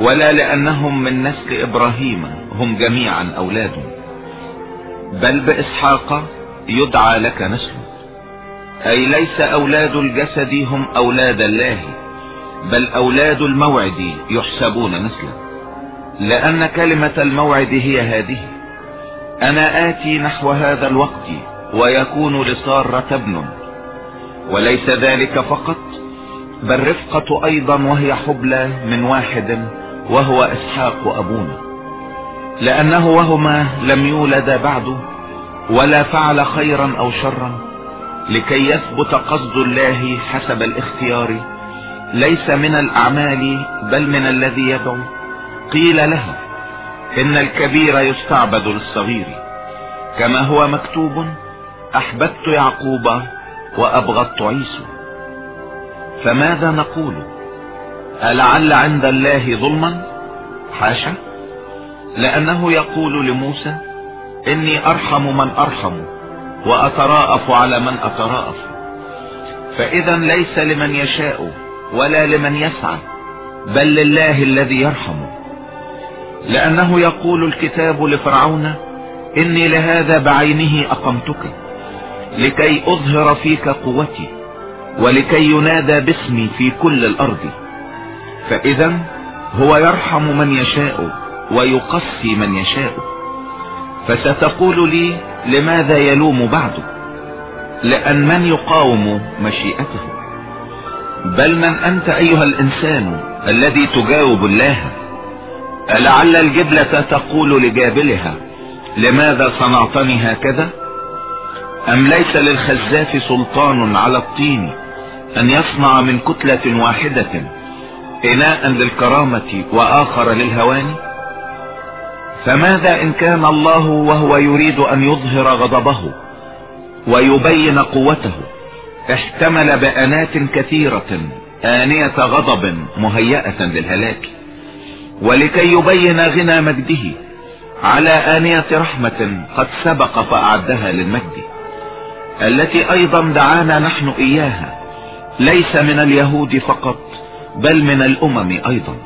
ولا لأنهم من نسل إبراهيم هم جميعا أولاد. بل بإسحاق يدعى لك نسل أي ليس أولاد الجسد هم أولاد الله بل أولاد الموعد يحسبون نسلا لأن كلمة الموعد هي هذه أنا آتي نحو هذا الوقت ويكون لسارة ابن. وليس ذلك فقط بل رفقة أيضا وهي حبلى من واحد. وهو إسحاق ابونا لأنه وهما لم يولد بعد ولا فعل خيرا أو شرا لكي يثبت قصد الله حسب الاختيار. ليس من الأعمال بل من الذي يدعو. قيل لها إن الكبير يستعبد للصغير كما هو مكتوب أحببت يعقوب وأبغضت عيسو. فماذا نقول؟ ألعل عند الله ظلما؟ حاشا. لأنه يقول لموسى إني أرحم من أرحم وأتراءف على من أتراءف. فإذا ليس لمن يشاء ولا لمن يسعى بل لله الذي يرحم. لأنه يقول الكتاب لفرعون إني لهذا بعينه أقمتك لكي أظهر فيك قوتي ولكي ينادى باسمي في كل الأرض. فإذا هو يرحم من يشاء ويقسي من يشاء. فستقول لي لماذا يلوم بعده لأن من يقاوم مشيئته. بل من أنت أيها الإنسان الذي تجاوب الله؟ ألعل الجبلة تقول لجابلها لماذا صنعتني هكذا؟ أم ليس للخزاف سلطان على الطين أن يصنع من كتلة واحدة؟ إناء للكرامة وآخر للهوان؟ فماذا إن كان الله وهو يريد أن يظهر غضبه ويبين قوته احتمل بأنات كثيرة آنية غضب مهيئة للهلاك ولكي يبين غنى مجده على آنية رحمة قد سبق فأعدها للمجد التي أيضا دعانا نحن إياها ليس من اليهود فقط. بل من الأمم أيضا.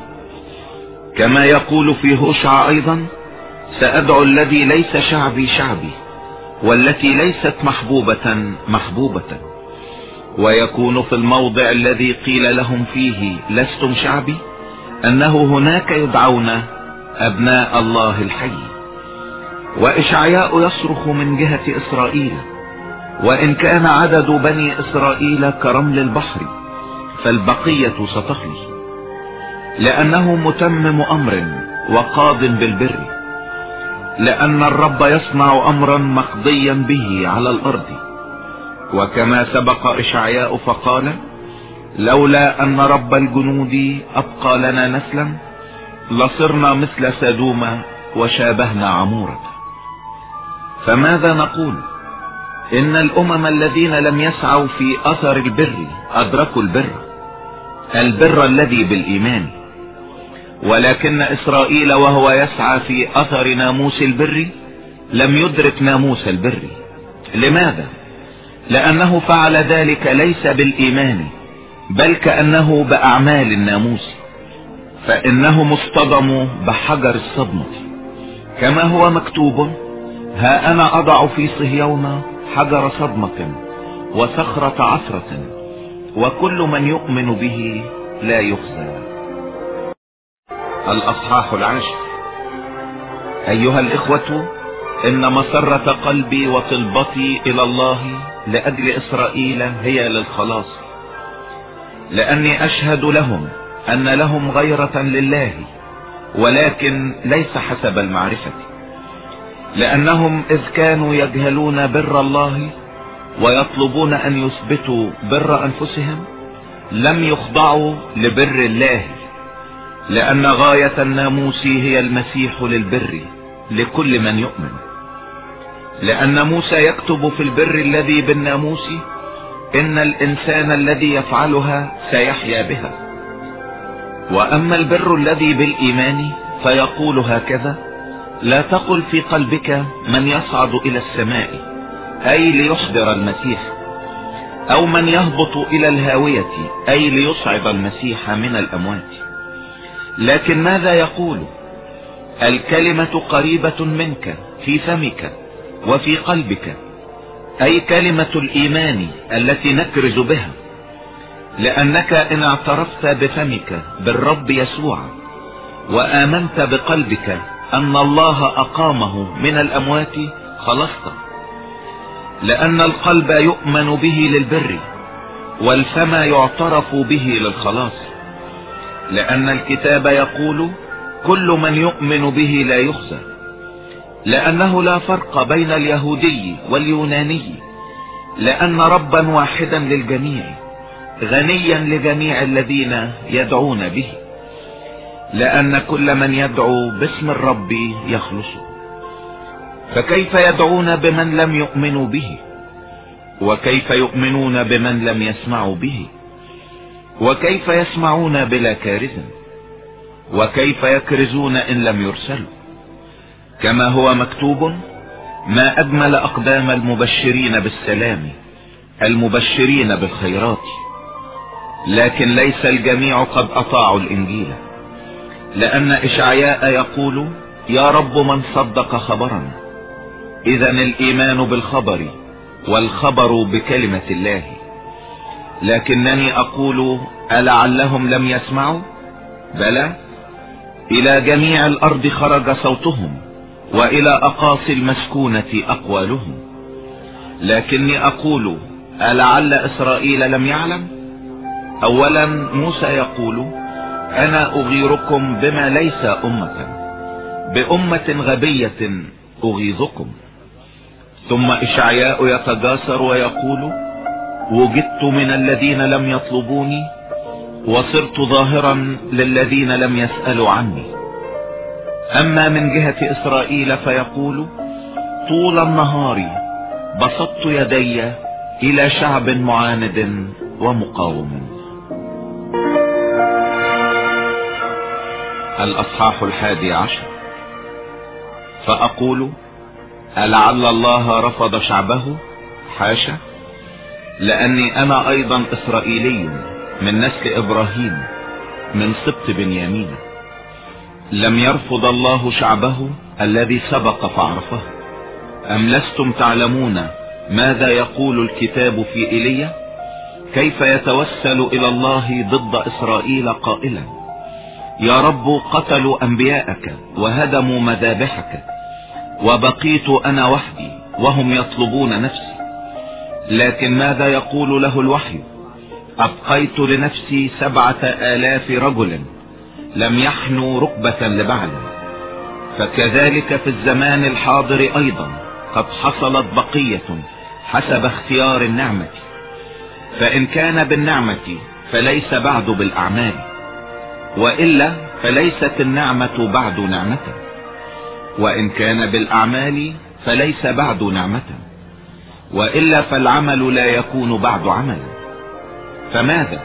كما يقول في هوشع أيضا سأدعو الذي ليس شعبي شعبي والتي ليست محبوبة محبوبة. ويكون في الموضع الذي قيل لهم فيه لستم شعبي أنه هناك يدعون أبناء الله الحي. وإشعياء يصرخ من جهة إسرائيل وإن كان عدد بني إسرائيل كرمل البحر. فالبقية ستخلص لأنه متمم أمر وقاض بالبر لأن الرب يصنع أمرا مقضيا به على الأرض. وكما سبق إشعياء فقال لولا أن رب الجنود أبقى لنا نسلا لصرنا مثل سدوم وشابهنا عمورة. فماذا نقول؟ إن الأمم الذين لم يسعوا في أثر البر أدركوا البر. البر الذي بالإيمان. ولكن إسرائيل وهو يسعى في أثر ناموس البر لم يدرك ناموس البر. لماذا؟ لأنه فعل ذلك ليس بالإيمان بل كأنه بأعمال الناموس. فانهم اصطدموا بحجر الصدمة. كما هو مكتوب ها أنا أضع في صهيون حجر صدمة وصخرة عثرة. وكل من يؤمن به لا يخزى. الأصحاح العاشر أيها الإخوة إن مسرة قلبي وطلبتي إلى الله لأجل إسرائيل هي للخلاص. لأني أشهد لهم أن لهم غيرة لله ولكن ليس حسب المعرفة. لأنهم إذ كانوا يجهلون بر الله ويطلبون أن يثبتوا بر أنفسهم؟ لم يخضعوا لبر الله لأن غاية الناموس هي المسيح للبر لكل من يؤمن. لأن موسى يكتب في البر الذي بالناموس إن الإنسان الذي يفعلها سيحيا بها. وأما البر الذي بالإيمان فيقول هكذا لا تقل في قلبك من يصعد إلى السماء أي ليحضر المسيح أو من يهبط إلى الهاوية أي ليصعد المسيح من الأموات. لكن ماذا يقول؟ الكلمة قريبة منك في فمك وفي قلبك. أي كلمة الإيمان التي نكرز بها؟ لأنك إن اعترفت بفمك بالرب يسوع وآمنت بقلبك أن الله أقامه من الأموات خلصت. لأن القلب يؤمن به للبر والفم يعترف به للخلاص. لأن الكتاب يقول كل من يؤمن به لا يخزى. لأنه لا فرق بين اليهودي واليوناني. لأن ربا واحدا للجميع غنيا لجميع الذين يدعون به. لأن كل من يدعو باسم الرب يخلص فكيف يدعون بمن لم يؤمنوا به؟ وكيف يؤمنون بمن لم يسمعوا به؟ وكيف يسمعون بلا كارث؟ وكيف يكرزون إن لم يرسلوا؟ كما هو مكتوب ما أجمل أقدام المبشرين بالسلام المبشرين بالخيرات. لكن ليس الجميع قد أطاعوا الإنجيل. لأن إشعياء يقول يا رب من صدق خبرا. اذا الإيمان بالخبر والخبر بكلمة الله. لكنني أقول ألعلهم لم يسمعوا؟ بلى. إلى جميع الأرض خرج صوتهم وإلى أقاصي المسكونة أقوالهم. لكني أقول ألعل إسرائيل لم يعلم؟ اولا موسى يقول أنا أغيركم بما ليس أمة. بأمة غبية أغيظكم. ثم إشعياء يتجاسر ويقول وجدت من الذين لم يطلبوني وصرت ظاهرا للذين لم يسألوا عني. أما من جهة إسرائيل فيقول طول النهار بسطت يدي إلى شعب معاند ومقاوم. الأصحاح الحادي عشر. فأقول ألعل الله رفض شعبه؟ حاشا. لأني أنا أيضا إسرائيلي من نسل إبراهيم من سبط بنيامين. لم يرفض الله شعبه الذي سبق فعرفه. أم لستم تعلمون ماذا يقول الكتاب في إيليا؟ كيف يتوسل إلى الله ضد إسرائيل قائلا؟ يا رب قتلوا أنبياءك وهدموا مذابحك. وبقيت أنا وحدي وهم يطلبون نفسي. لكن ماذا يقول له الوحي؟ أبقيت لنفسي سبعة آلاف رجل لم يحنوا ركبة لبعل فكذلك في الزمان الحاضر أيضا قد حصلت بقية حسب اختيار النعمة. فإن كان بالنعمة فليس بعد بالأعمال وإلا فليست النعمة بعد نعمة وإن كان بالأعمال فليس بعد نعمة وإلا فالعمل لا يكون بعد عمل. فماذا؟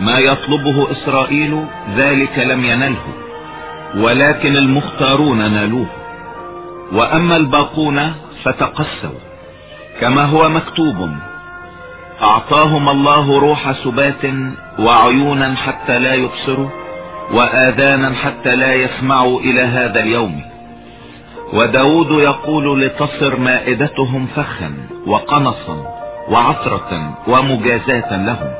ما يطلبه إسرائيل ذلك لم ينله ولكن المختارون نالوه. وأما الباقون فتقسوا كما هو مكتوب أعطاهم الله روح سبات وعيونا حتى لا يبصروا وآذانا حتى لا يسمعوا إلى هذا اليوم. وداود يقول لتصر مائدتهم فخا وقنصا وعطرة ومجازاة لهم.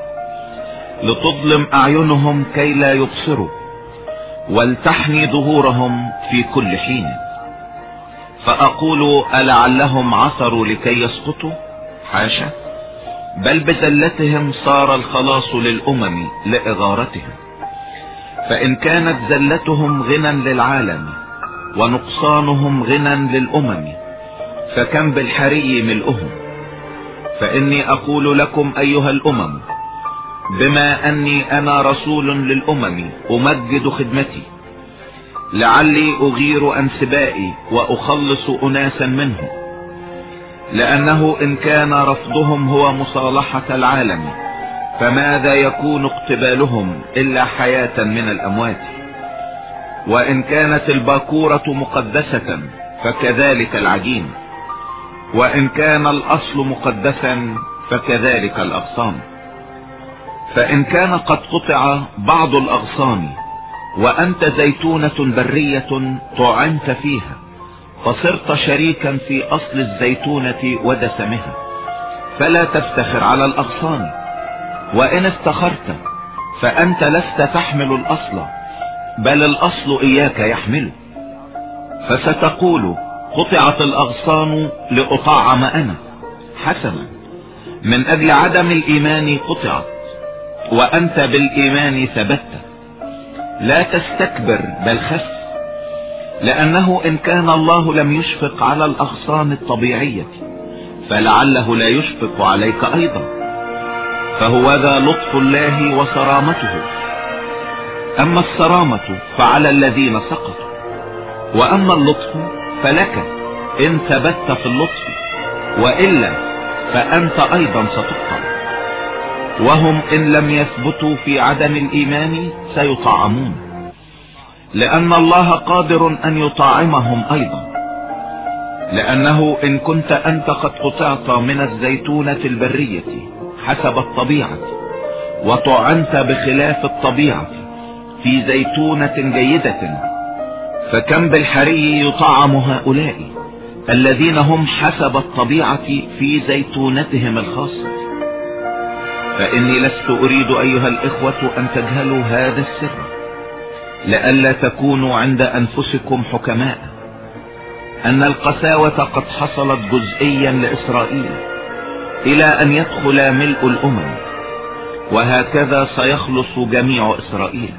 لتظلم أعينهم كي لا يبصروا ولتحني ظهورهم في كل حين. فأقول ألعلهم عثروا لكي يسقطوا؟ حاشا. بل بزلتهم صار الخلاص للأمم لإغارتهم. فإن كانت زلتهم غنى للعالم ونقصانهم غنى للأمم فكم بالحري ملؤهم. فإني أقول لكم أيها الأمم بما أني أنا رسول للأمم أمجد خدمتي. لعلي أغير أنسبائي وأخلص أناسا منهم. لأنه إن كان رفضهم هو مصالحة العالم فماذا يكون اقتبالهم إلا حياة من الأموات؟ وإن كانت الباكورة مقدسة فكذلك العجين. وإن كان الأصل مقدسا فكذلك الأغصان. فإن كان قد قطع بعض الأغصان وأنت زيتونة برية طعنت فيها فصرت شريكا في أصل الزيتونة ودسمها. فلا تفتخر على الأغصان. وإن استخرت فأنت لست تحمل الأصل. بل الأصل إياك يحمله فستقول قطعت الأغصان لأطعم أنا. حسنا من أجل عدم الإيمان قطعت وأنت بالإيمان ثبت لا تستكبر بل خف لأنه إن كان الله لم يشفق على الأغصان الطبيعية فلعله لا يشفق عليك أيضا. فهو ذا لطف الله وصرامته. أما الصرامة فعلى الذين سقطوا وأما اللطف فلك إن ثبت في اللطف وإلا فأنت أيضا ستقطع. وهم إن لم يثبتوا في عدم الإيمان سيطعمون لأن الله قادر أن يطعمهم أيضا. لأنه إن كنت أنت قد قطعت من الزيتونة البرية حسب الطبيعة وطعنت بخلاف الطبيعة في زيتونة جيدة فكم بالحري يطعم هؤلاء الذين هم حسب الطبيعة في زيتونتهم الخاصة. فإني لست أريد أيها الإخوة أن تجهلوا هذا السر لئلا تكونوا عند أنفسكم حكماء أن القساوة قد حصلت جزئيا لإسرائيل إلى أن يدخل ملء الأمم وهكذا سيخلص جميع إسرائيل.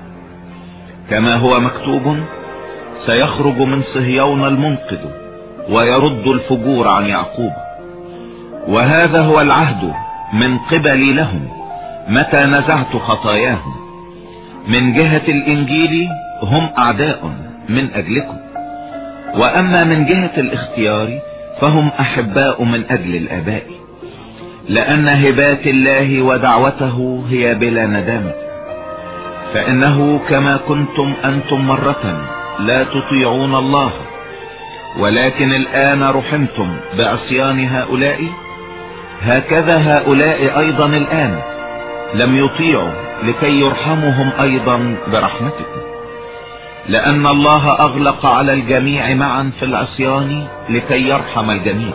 كما هو مكتوب سيخرج من صهيون المنقذ ويرد الفجور عن يعقوب. وهذا هو العهد من قبلي لهم متى نزعت خطاياهم. من جهة الإنجيل هم أعداء من أجلكم. وأما من جهة الاختيار فهم أحباء من أجل الآباء لأن هبات الله ودعوته هي بلا ندامة. فإنه كما كنتم أنتم مرة لا تطيعون الله ولكن الآن رحمتم بعصيان هؤلاء. هكذا هؤلاء أيضا الآن لم يطيعوا لكي يرحمهم أيضا برحمتكم. لأن الله أغلق على الجميع معا في العصيان لكي يرحم الجميع.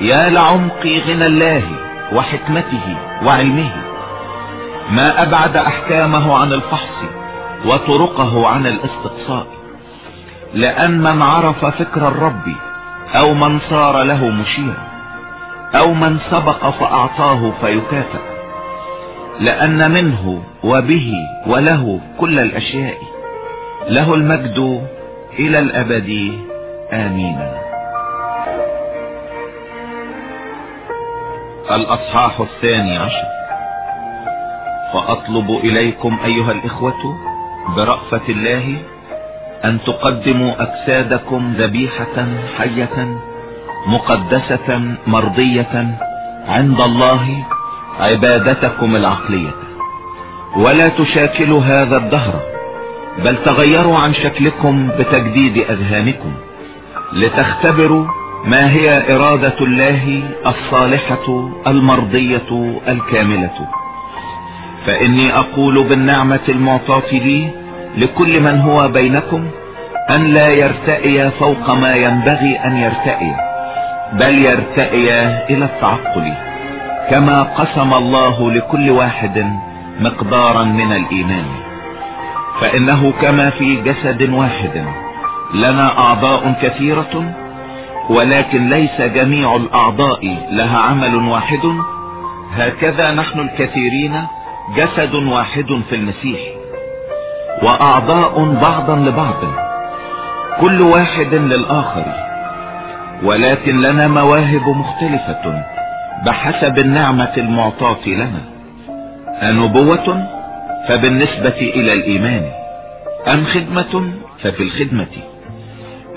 يا لعمق غنى الله وحكمته وعلمه. ما أبعد أحكامه عن الفحص وطرقه عن الاستقصاء. لأن من عرف فكر الرب أو من صار له مشيرا أو من سبق فأعطاه فيكافئ. لأن منه وبه وله كل الأشياء. له المجد إلى الأبد. آمين. الأصحاح الثاني عشر. فأطلب إليكم أيها الإخوة برأفة الله أن تقدموا أجسادكم ذبيحة حية مقدسة مرضية عند الله عبادتكم العقلية. ولا تشاكلوا هذا الدهر بل تغيروا عن شكلكم بتجديد أذهانكم لتختبروا ما هي إرادة الله الصالحة المرضية الكاملة. فإني أقول بالنعمة المعطاة لي لكل من هو بينكم أن لا يرتئي فوق ما ينبغي أن يرتئي بل يرتئي إلى التعقل كما قسم الله لكل واحد مقدارا من الإيمان. فإنه كما في جسد واحد لنا أعضاء كثيرة ولكن ليس جميع الأعضاء لها عمل واحد هكذا نحن الكثيرين جسد واحد في المسيح وأعضاء بعضا لبعض كل واحد للآخر ولكن لنا مواهب مختلفة بحسب النعمة المعطاة لنا. النبوة فبالنسبة إلى الإيمان أم خدمة ففي الخدمة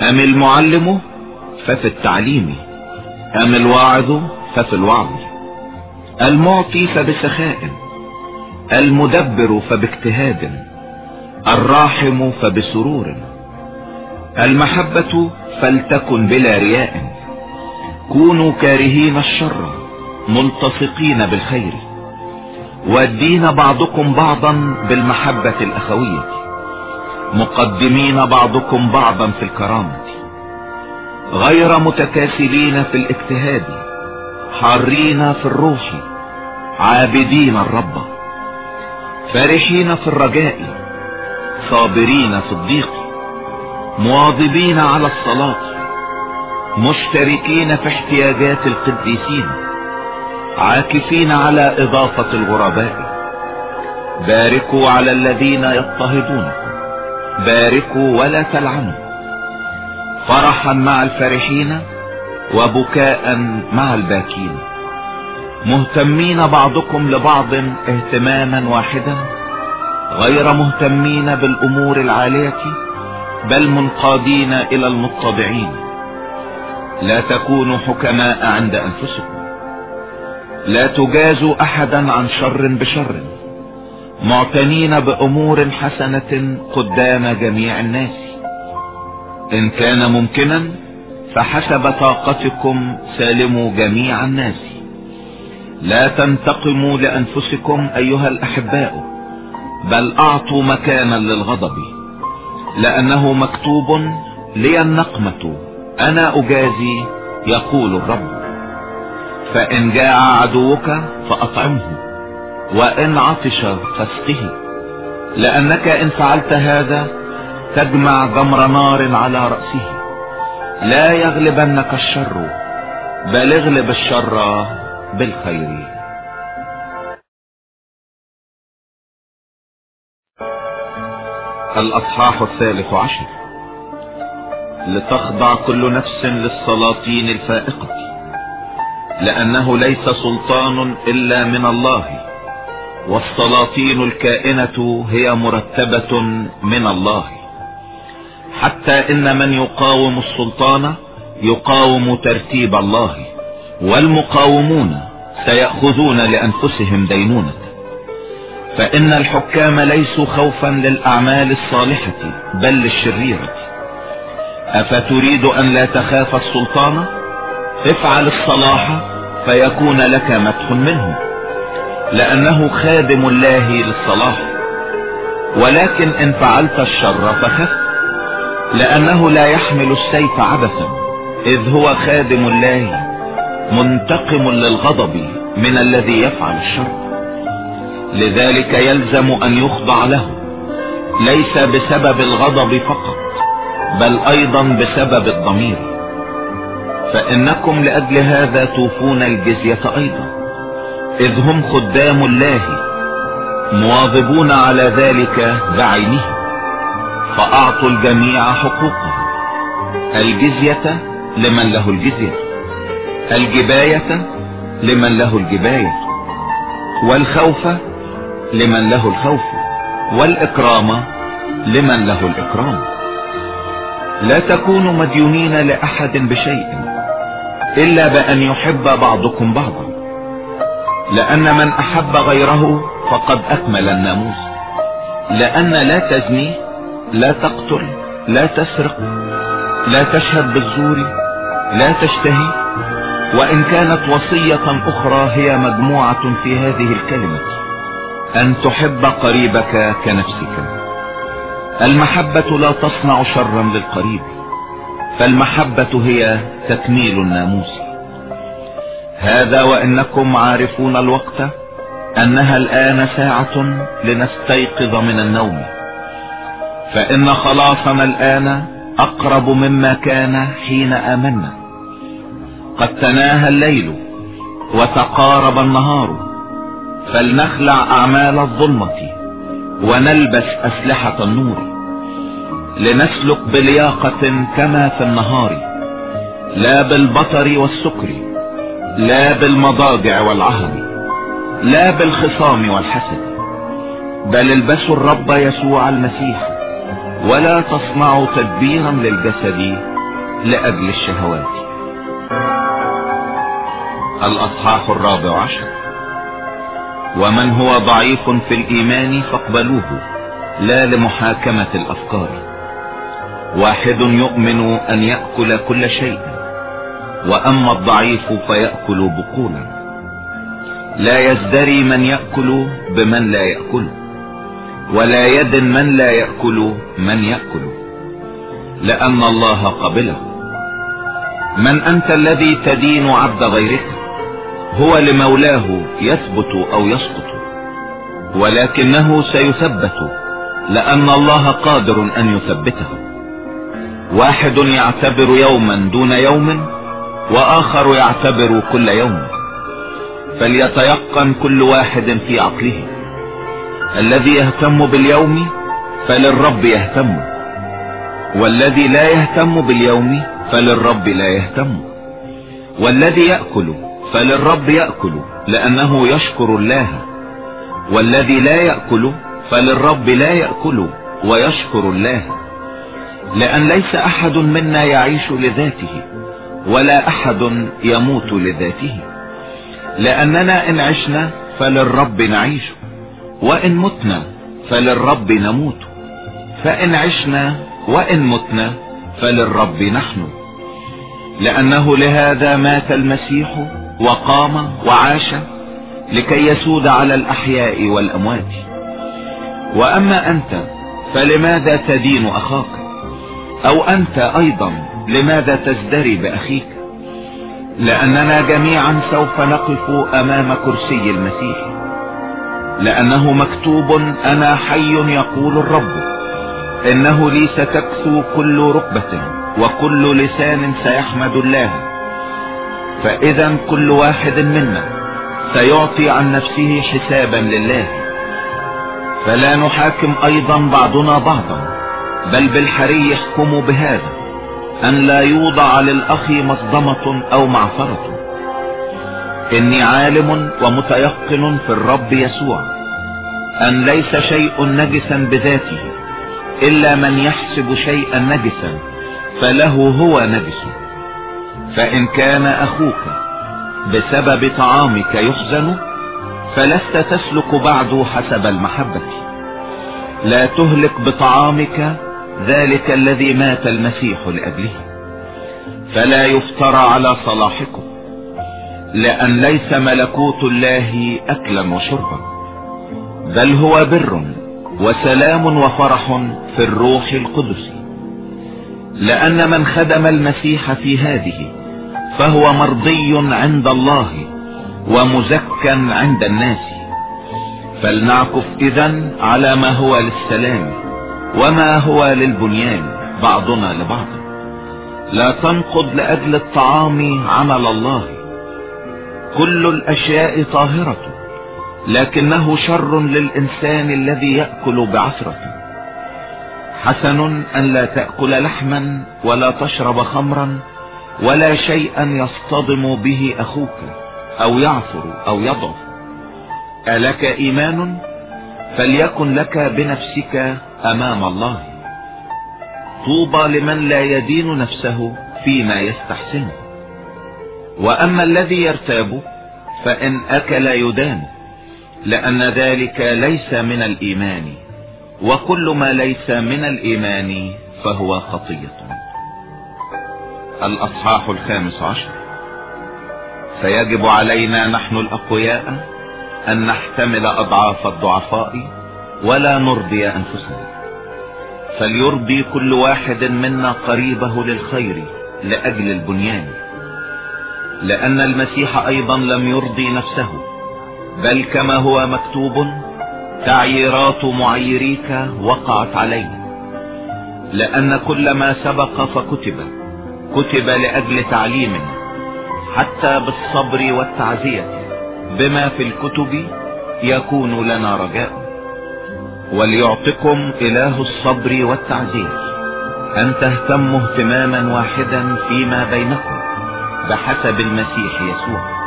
أم المعلم ففي التعليم أم الواعظ ففي الوعظ. المعطي فبسخاء المدبر فباجتهاد الراحم فبسرور المحبة فلتكن بلا رياء كونوا كارهين الشر ملتصقين بالخير والدين بعضكم بعضا بالمحبة الأخوية مقدمين بعضكم بعضا في الكرامة غير متكاسلين في الاجتهاد حارين في الروح عابدين الرب. فرحين في الرجاء صابرين في الضيق مواظبين على الصلاة مشتركين في احتياجات القديسين عاكفين على إضافة الغرباء. باركوا على الذين يضطهدونكم باركوا ولا تلعنوا. فرحا مع الفرحين وبكاء مع الباكين. مهتمين بعضكم لبعض اهتماما واحدا؟ غير مهتمين بالأمور العالية بل منقادين إلى المتضعين. لا تكونوا حكماء عند أنفسكم. لا تجازوا أحدا عن شر بشر. معتنين بأمور حسنة قدام جميع الناس. إن كان ممكنا فحسب طاقتكم سالموا جميع الناس. لا تنتقموا لأنفسكم أيها الأحباء بل أعطوا مكانا للغضب لأنه مكتوب لي النقمة أنا أجازي يقول الرب. فإن جاع عدوك فأطعمه وإن عطش فاسقه. لأنك إن فعلت هذا تجمع جمر نار على رأسه. لا يغلبنك الشر بل اغلب الشر بالخير. الأصحاح الثالث عشر. لتخضع كل نفس للسلاطين الفائقة لأنه ليس سلطان إلا من الله والسلاطين الكائنة هي مرتبة من الله. حتى إن من يقاوم السلطان يقاوم ترتيب الله. والمقاومون سيأخذون لأنفسهم دينونة فإن الحكام ليسوا خوفا للأعمال الصالحة بل للشريرة. أفتريد أن لا تخاف السلطان؟ افعل الصلاح فيكون لك مدح منه. لأنه خادم الله للصلاح. ولكن إن فعلت الشر فخف. لأنه لا يحمل السيف عبثا إذ هو خادم الله. منتقم للغضب من الذي يفعل الشر. لذلك يلزم أن يخضع له ليس بسبب الغضب فقط بل أيضا بسبب الضمير. فإنكم لأجل هذا توفون الجزية أيضا. إذ هم خدام الله مواظبون على ذلك بعينه فأعطوا الجميع حقوقه الجزية لمن له الجزية. الجباية لمن له الجباية والخوف لمن له الخوف والإكرام لمن له الإكرام. لا تكونوا مديونين لأحد بشيء إلا بأن يحب بعضكم بعضا لأن من أحب غيره فقد أكمل الناموس لأن لا تزني لا تقتل لا تسرق لا تشهد بالزور لا تشتهي وإن كانت وصية أخرى هي مجموعة في هذه الكلمة. أن تحب قريبك كنفسك. المحبة لا تصنع شرا للقريب. فالمحبة هي تكميل الناموس. هذا وإنكم عارفون الوقت أنها الآن ساعة لنستيقظ من النوم. فإن خلاصنا الآن أقرب مما كان حين آمنا. قد تناهى الليل وتقارب النهار فلنخلع أعمال الظلمة ونلبس أسلحة النور لنسلك بلياقة كما في النهار لا بالبطر والسكر لا بالمضاجع والعهد لا بالخصام والحسد بل البسوا الرب يسوع المسيح ولا تصنعوا تدبيرا للجسد لأجل الشهوات. الأصحاح الرابع عشر. ومن هو ضعيف في الإيمان فاقبلوه لا لمحاكمة الأفكار. واحد يؤمن أن يأكل كل شيء وأما الضعيف فيأكل بقولا. لا يزدري من يأكل بمن لا يأكل ولا يد من لا يأكل من يأكل. لأن الله قبله. من أنت الذي تدين عبد غيرك؟ هو لمولاه يثبت أو يسقط ولكنه سيثبت لأن الله قادر أن يثبته. واحد يعتبر يوما دون يوم وآخر يعتبر كل يوم فليتيقن كل واحد في عقله. الذي يهتم باليوم فللرب يهتم والذي لا يهتم باليوم فللرب لا يهتم والذي يأكل فللرب يأكل لأنه يشكر الله. والذي لا يأكل فللرب لا يأكل ويشكر الله. لأن ليس أحد منا يعيش لذاته ولا أحد يموت لذاته. لأننا إن عشنا فللرب نعيش. وإن متنا فللرب نموت. فإن عشنا وإن متنا فللرب نحن. لأنه لهذا مات المسيح وقام وعاش لكي يسود على الأحياء والأموات. وأما أنت فلماذا تدين أخاك؟ أو أنت أيضا لماذا تزدري بأخيك؟ لأننا جميعا سوف نقف أمام كرسي المسيح. لأنه مكتوب أنا حي يقول الرب. إنه لي ستكثو كل ركبة وكل لسان سيحمد الله. فإذا كل واحد منا سيعطي عن نفسه حسابا لله. فلا نحاكم أيضا بعضنا بعضا بل بالحري يحكم بهذا أن لا يوضع للأخ مصدمة أو معثرة إني عالم ومتيقن في الرب يسوع أن ليس شيء نجسا بذاته إلا من يحسب شيئا نجسا فله هو نجس فإن كان أخوك بسبب طعامك يحزن فلست تسلك بعد حسب المحبة. لا تهلك بطعامك ذلك الذي مات المسيح لأجله. فلا يفترى على صلاحكم لأن ليس ملكوت الله أكلا وشربا بل هو بر وسلام وفرح في الروح القدس. لأن من خدم المسيح في هذه فهو مرضي عند الله ومزكى عند الناس. فلنعكف إذا على ما هو للسلام وما هو للبنيان بعضنا لبعض. لا تنقض لأجل الطعام عمل الله. كل الأشياء طاهرة لكنه شر للإنسان الذي يأكل بعثرة. حسن أن لا تأكل لحما ولا تشرب خمرا ولا شيئا يصطدم به أخوك أو يعثر أو يضعف ألك إيمان؟ فليكن لك بنفسك أمام الله. طوبى لمن لا يدين نفسه فيما يستحسنه وأما الذي يرتاب فإن أكل يدان لأن ذلك ليس من الإيمان. وكل ما ليس من الإيمان فهو خطية. الأصحاح الخامس عشر. فيجب علينا نحن الأقوياء أن نحتمل أضعاف الضعفاء ولا نرضي أنفسنا. فليرضي كل واحد منا قريبه للخير لأجل البنيان. لأن المسيح أيضا لم يرضي نفسه بل كما هو مكتوب تعييرات معيريك وقعت عليه. لأن كل ما سبق فكتب. كتب لأجل تعليم حتى بالصبر والتعزية بما في الكتب يكون لنا رجاء. وليعطكم إله الصبر والتعزية أن تهتموا اهتماما واحدا فيما بينكم بحسب المسيح يسوع.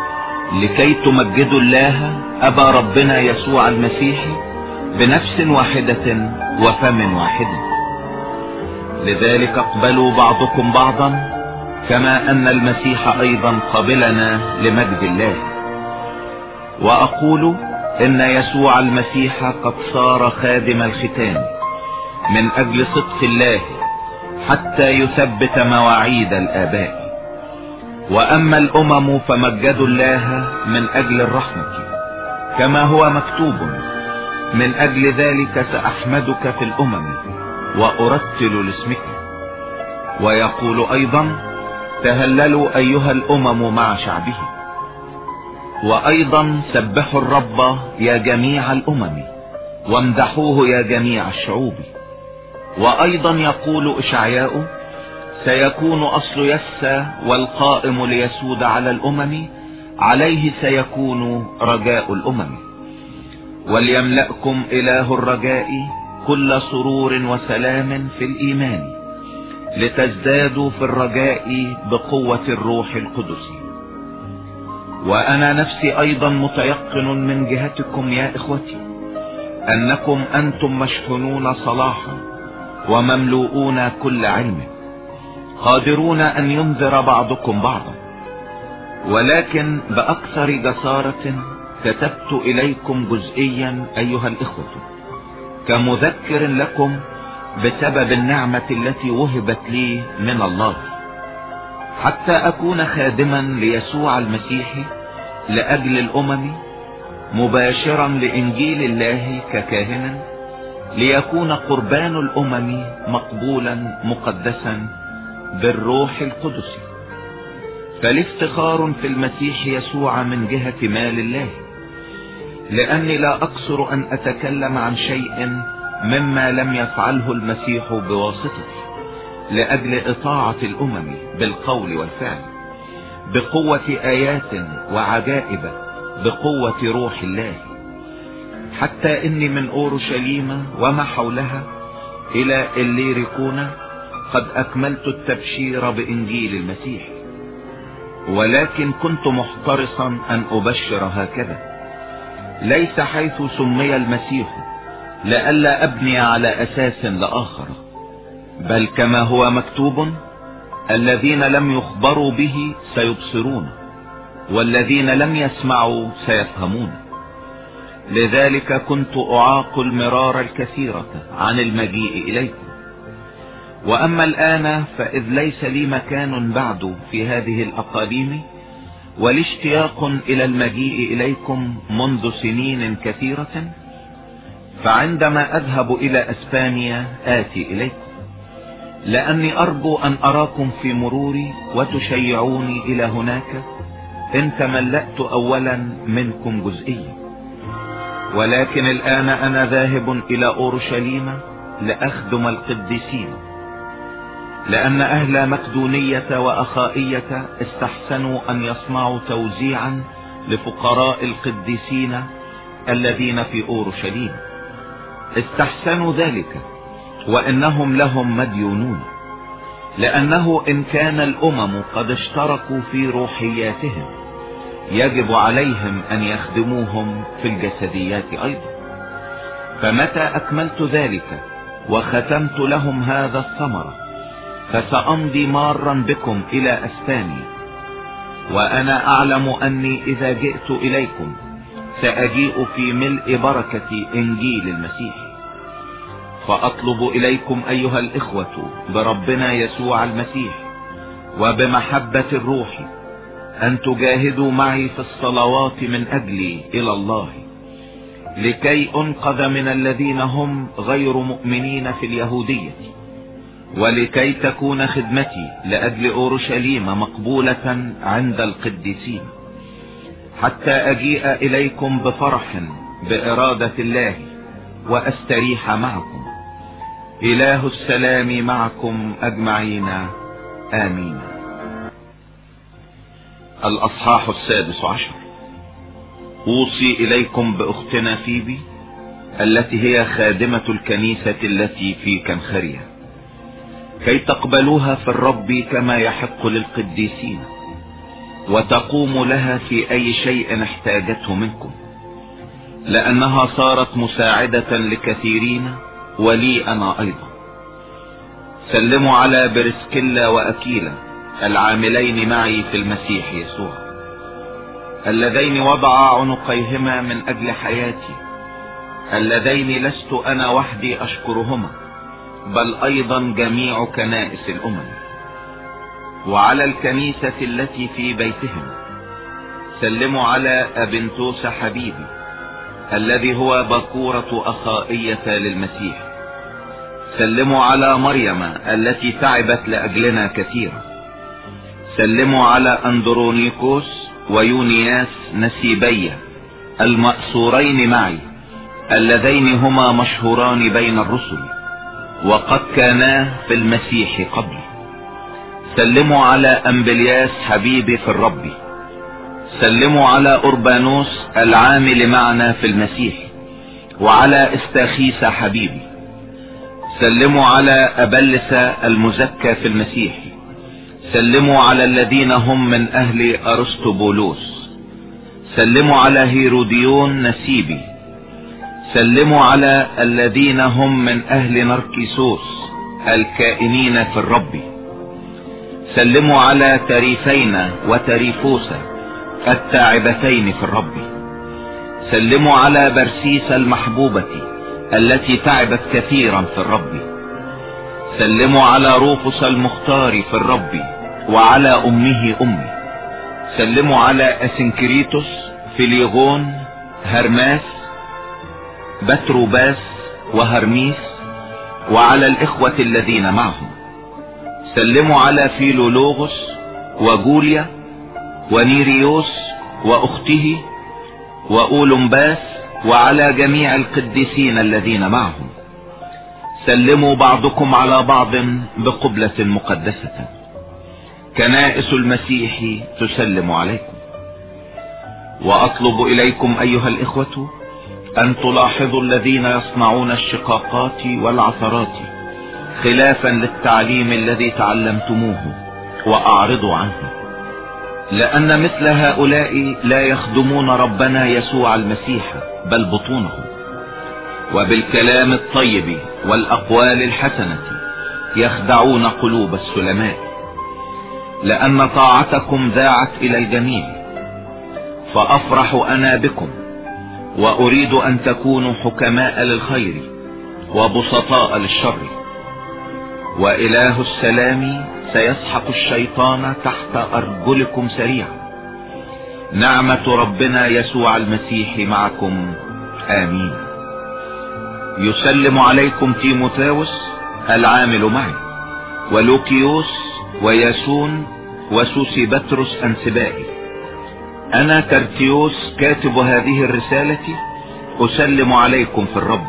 لكي تمجدوا الله أبا ربنا يسوع المسيح بنفس واحدة وفم واحد. لذلك اقبلوا بعضكم بعضا كما أن المسيح أيضا قبلنا لمجد الله. وأقول إن يسوع المسيح قد صار خادم الختان من أجل صدق الله حتى يثبت مواعيد الآباء. وأما الأمم فمجدوا الله من أجل الرحمة كما هو مكتوب من أجل ذلك سأحمدك في الأمم وأرتل لاسمك. ويقول أيضا تهللوا أيها الأمم مع شعبه. وأيضا سبحوا الرب يا جميع الأمم وامدحوه يا جميع الشعوب. وأيضا يقول إشعياء سيكون أصل يسى والقائم ليسود على الأمم عليه سيكون رجاء الأمم. وليملأكم إله الرجاء كل سرور وسلام في الإيمان. لتزدادوا في الرجاء بقوة الروح القدس. وأنا نفسي أيضا متيقن من جهتكم يا إخوتي أنكم أنتم مشحونون صلاحا ومملوءون كل علم قادرون أن ينذر بعضكم بعضا. ولكن بأكثر جسارة كتبت إليكم جزئيا أيها الإخوة كمذكر لكم بسبب النعمة التي وهبت لي من الله. حتى أكون خادما ليسوع المسيح لأجل الأمم مباشرا لإنجيل الله ككاهن ليكون قربان الأمم مقبولا مقدسا بالروح القدس. فالافتخار في المسيح يسوع من جهة مال الله. لأني لا أقصر أن أتكلم عن شيء مما لم يفعله المسيح بواسطتي لأجل إطاعة الأمم بالقول والفعل بقوة آيات وعجائب بقوة روح الله. حتى إني من أورشليم وما حولها إلى الليريكون قد أكملت التبشير بإنجيل المسيح. ولكن كنت محترصا أن أبشر هكذا ليس حيث سمي المسيح. لئلا أبني على أساس لآخر. بل كما هو مكتوب الذين لم يخبروا به سيبصرون والذين لم يسمعوا سيفهمون. لذلك كنت أعاق المرار الكثيرة عن المجيء إليكم. وأما الآن فإذ ليس لي مكان بعد في هذه الأقاليم والاشتياق إلى المجيء إليكم منذ سنين كثيرة فعندما أذهب إلى أسبانيا آتي إليكم. لأني أرجو أن أراكم في مروري وتشيعوني إلى هناك. إن تملأت أولا منكم جزئيا. ولكن الآن أنا ذاهب إلى أورشليم لأخدم القديسين. لأن أهل مقدونية وأخائية استحسنوا أن يصنعوا توزيعا لفقراء القديسين الذين في أورشليم. استحسنوا ذلك وإنهم لهم مديونون لأنه إن كان الأمم قد اشتركوا في روحياتهم يجب عليهم أن يخدموهم في الجسديات أيضا. فمتى أكملت ذلك وختمت لهم هذا الثمر فسأمضي مارا بكم إلى أسبانيا وأنا أعلم أني إذا جئت إليكم سأجيء في ملء بركة إنجيل المسيح. فأطلب إليكم أيها الإخوة بربنا يسوع المسيح وبمحبة الروح أن تجاهدوا معي في الصلوات من أجلي إلى الله لكي أنقذ من الذين هم غير مؤمنين في اليهودية ولكي تكون خدمتي لأجل أورشليم مقبولة عند القديسين حتى أجيء إليكم بفرح بإرادة الله وأستريح معكم. إله السلام معكم أجمعين. آمين. الأصحاح السادس عشر. أوصي إليكم بأختنا فيبي التي هي خادمة الكنيسة التي في كنخرية. كي تقبلوها في الرب كما يحق للقديسين وتقوم لها في أي شيء احتاجته منكم. لأنها صارت مساعدة لكثيرين ولي أنا أيضا. سلموا على برسكيلا وأكيلا العاملين معي في المسيح يسوع اللذين وضعا عنقيهما من أجل حياتي اللذين لست أنا وحدي أشكرهما بل أيضا جميع كنائس الأمم. وعلى الكنيسة التي في بيتهم سلموا على أبنتوس حبيبي الذي هو بكورة أخائية للمسيح. سلموا على مريم التي تعبت لأجلنا كثيرا. سلموا على أندرونيكوس ويونياس نسيبية المأسورين معي اللذين هما مشهوران بين الرسل وقد كانا في المسيح قبل. سلموا على أمبلياس حبيبي في الرب. سلموا على أوربانوس العامل معنا في المسيح وعلى إستاخيس حبيبي. سلموا على أبلس المزكى في المسيح. سلموا على الذين هم من أهل أرسطبولوس. سلموا على هيروديون نسيبي. سلموا على الذين هم من أهل نركيسوس الكائنين في الرب. سلموا على تريفين وتريفوسا التاعبتين في الرب. سلموا على برسيس المحبوبة. التي تعبت كثيرا في الرب. سلموا على روفس المختار في الرب وعلى أمه أمي. سلموا على أسنكريتوس فليغون هرماس بتروباس وهرميس وعلى الإخوة الذين معهم. سلموا على فيلولوغوس وجوليا ونيريوس وأخته وأولمباس وعلى جميع القديسين الذين معهم. سلموا بعضكم على بعض بقبلة مقدسة. كنائس المسيح تسلم عليكم. وأطلب إليكم أيها الإخوة أن تلاحظوا الذين يصنعون الشقاقات والعثرات خلافا للتعليم الذي تعلمتموه وأعرضوا عنه. لأن مثل هؤلاء لا يخدمون ربنا يسوع المسيح بل بطونهم وبالكلام الطيب والأقوال الحسنة يخدعون قلوب السلماء. لأن طاعتكم ذاعت إلى الجميع. فأفرح أنا بكم وأريد أن تكونوا حكماء للخير وبسطاء للشر. وإله السلام سيسحق الشيطان تحت أرجلكم سريعا. نعمة ربنا يسوع المسيح معكم. آمين. يسلم عليكم تيموثاوس العامل معي ولوكيوس وياسون وسوسي بطرس أنسبائي. أنا ترتيوس كاتب هذه الرسالة أسلم عليكم في الرب.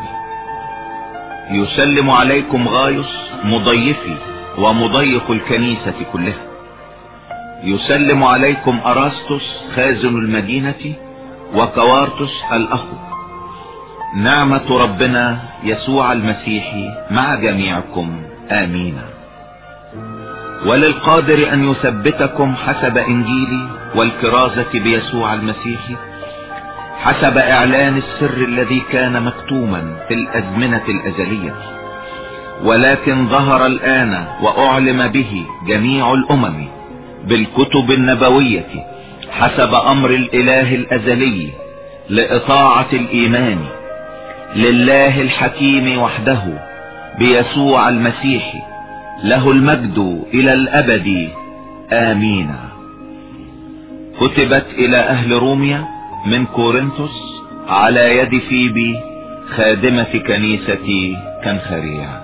يسلم عليكم غايوس مضيفي ومضيق الكنيسة كلها. يسلم عليكم أراستوس خازن المدينة وكوارتس الاخ نعمة ربنا يسوع المسيح مع جميعكم. آمين. وللقادر أن يثبتكم حسب إنجيلي والكرازة بيسوع المسيح حسب إعلان السر الذي كان مكتوما في الأزمنة الأزلية. ولكن ظهر الآن وأعلم به جميع الأمم بالكتب النبوية حسب أمر الإله الأزلي لإطاعة الإيمان لله الحكيم وحده بيسوع المسيح له المجد إلى الأبد. آمين. كتبت إلى أهل روميا من كورنثوس على يد فيبي خادمة كنيستي كنخريع.